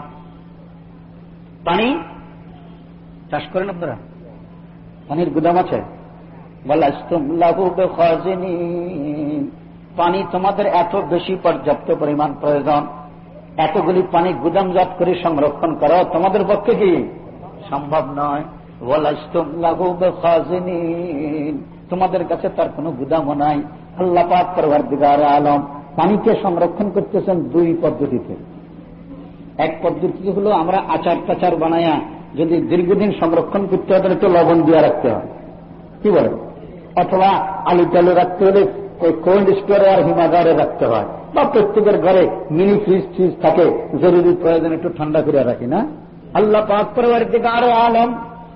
B: পানি। চাষ করেন আপনারা? পানির গুদাম আছে? পানি তোমাদের এত বেশি পর্যাপ্ত পরিমাণ প্রয়োজন। এতগুলি পানি গুদামজাত করে সংরক্ষণ করো, তোমাদের পক্ষে কি? সম্ভব নয়। তোমাদের কাছে তার কোনো গুদামও নাই। আল্লাহ পাক করবার দিগার আলম পানিকে সংরক্ষণ করতেছেন দুই পদ্ধতিতে। এক পদ্ধতি হলো আমরা আচার টাচার বানায়া যদি দীর্ঘদিন সংরক্ষণ করতে হয় তাহলে লবণ দিয়ে রাখতে হয়। কি বলে? অথবা আলু টালু রাখতে হলে কোল্ড স্টোরে আর হিমাগারে রাখতে হয়। বা প্রত্যেকের ঘরে মিনি ফ্রিজ ফ্রিজ থাকে, জরুরি প্রয়োজন একটু ঠান্ডা করে রাখি না। আল্লাহ পাক পরিবারের দিকে আরও আলম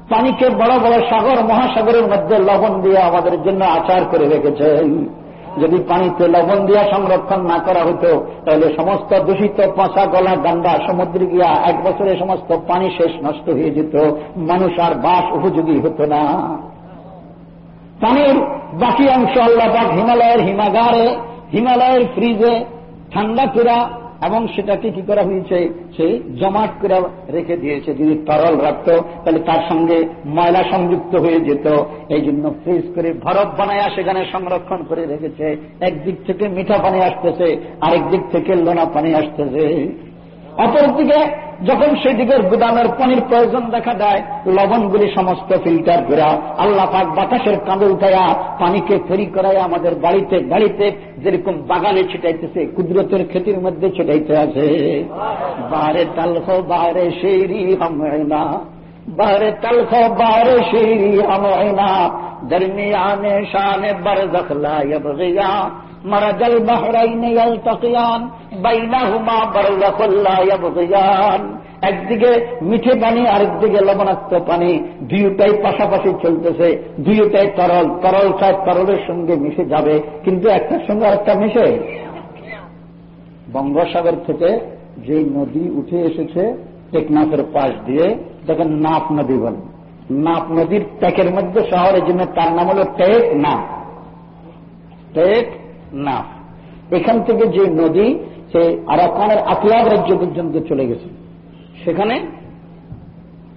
B: পানিকে বড় বড় সাগর, মহাসাগরের মধ্যে লবণ দিয়ে আমাদের জন্য আচার করে রেখেছেন যদি পানিতে লবণ দিয়া সংরক্ষণ না করা হতো, তাহলে সমস্ত দূষিত পচা গলা গান্ডা সমুদ্রে গিয়া এক বছরে সমস্ত পানি শেষ নষ্ট হয়ে যেত। মানুষ আর বাস উপযোগী হতো না। পানির বাকি অংশ আল্লাপাক হিমালয়ের হিমাগারে, হিমালয়ের ফ্রিজে ঠান্ডা করা এবং সেটাকে কি করা হয়েছে? সে জমাট করে রেখে দিয়েছে। যদি তরল রাখত তাহলে তার সঙ্গে ময়লা সংযুক্ত হয়ে যেত। এই জন্য ফ্রিজ করে বরফ বানায় সেখানে সংরক্ষণ করে রেখেছে। একদিক থেকে মিঠা পানি আসতেছে, আরেক দিক থেকে লোনা পানি আসতেছে। অপরদিকে যখন সেদিকের গুদামের পানির প্রয়োজন দেখা দেয়, লবণগুলি সমস্ত ফিল্টার করা আল্লাহ পাক বাতাসের কাঁদে উঠাইয়া পানিকে ফেরি করাই আমাদের বাড়িতে বাড়িতে যেরকম বাগানে ছিটাইতেছে, কুদরতের ক্ষতির মধ্যে ছিটাইতে আছে। বারে তালখ, বারে শেরি হামনা বারে তালখ, বারে শেরি হামনা দরমিয়ানে শানে বরজখলা ইবগিয়া مرج البحرين يلتقيان بينهما برزخ لا يبغيان একদিকে মিঠে পানি আরেকদিকে লবণাক্ত পানি দুইটাই পাশাপাশি চলতেছে দুইটাই তরল তরল চায় তরলের সঙ্গে মিশে যাবে কিন্তু একটার সঙ্গে আরেকটা মিশে বঙ্গোসাগর থেকে যে নদী উঠে এসেছে টেকনাফের পাশ দিয়ে দেখেন নাপ নদী বলে নাপ নদীর টেকের মধ্যে শহরের জন্য তার নাম হল টেক নাপ টেক না। এখান থেকে যে নদী, সে আরাকানের আকলাব রাজ্য পর্যন্ত চলে গেছে। সেখানে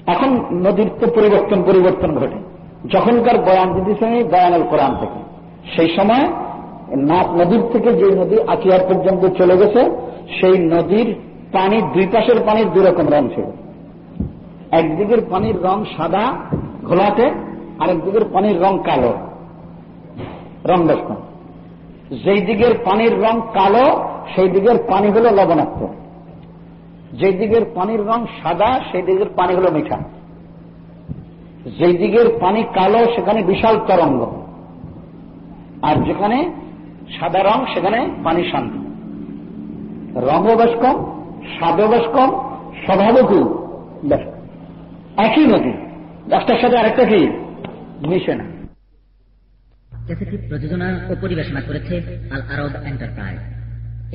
B: এখন নদীর তো পরিবর্তন পরিবর্তন ঘটে। যখনকার বয়ান দিতেছেন বয়ানুল কোরআন থেকে। সেই সময় নাপ নদীর থেকে যে নদী আকিয়ার পর্যন্ত চলে গেছে, সেই নদীর পানির দুই পাশের পানির দুই রকম রং ছিল। একদিকের পানির রং সাদা, ঘোলাটে আরেক দিকের পানির রং কালো। রং বেশন যেই দিকের পানির রং কালো, সেই দিকের পানি হল লবণাক্ত। যেই দিকের পানির রং সাদা, সেই দিকের পানি হল মিঠা। যেই দিকের পানি কালো, সেখানে বিশাল তরঙ্গ। আর যেখানে সাদা রং, সেখানে পানি শান্ত। রঙও বেশ কম, স্বাদও বেশ কম, স্বভাবও কি বেশ একই নদী একটার সাথে আরেকটা কি? মিশে না।
D: ক্যাসেটটি প্রযোজনা ও পরিবেশনা করেছে আল আরব এন্টারপ্রাইজ।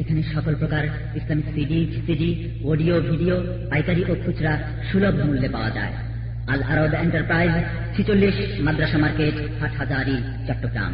D: এখানে সকল প্রকার Islamic CD CD audio, video, পাইকারি ও খুচরা সুলভ মূল্যে পাওয়া যায়। আল আরব এন্টারপ্রাইজ ছিচল্লিশ মাদ্রাসা মার্কেট হাট হাজারি চট্টগ্রাম।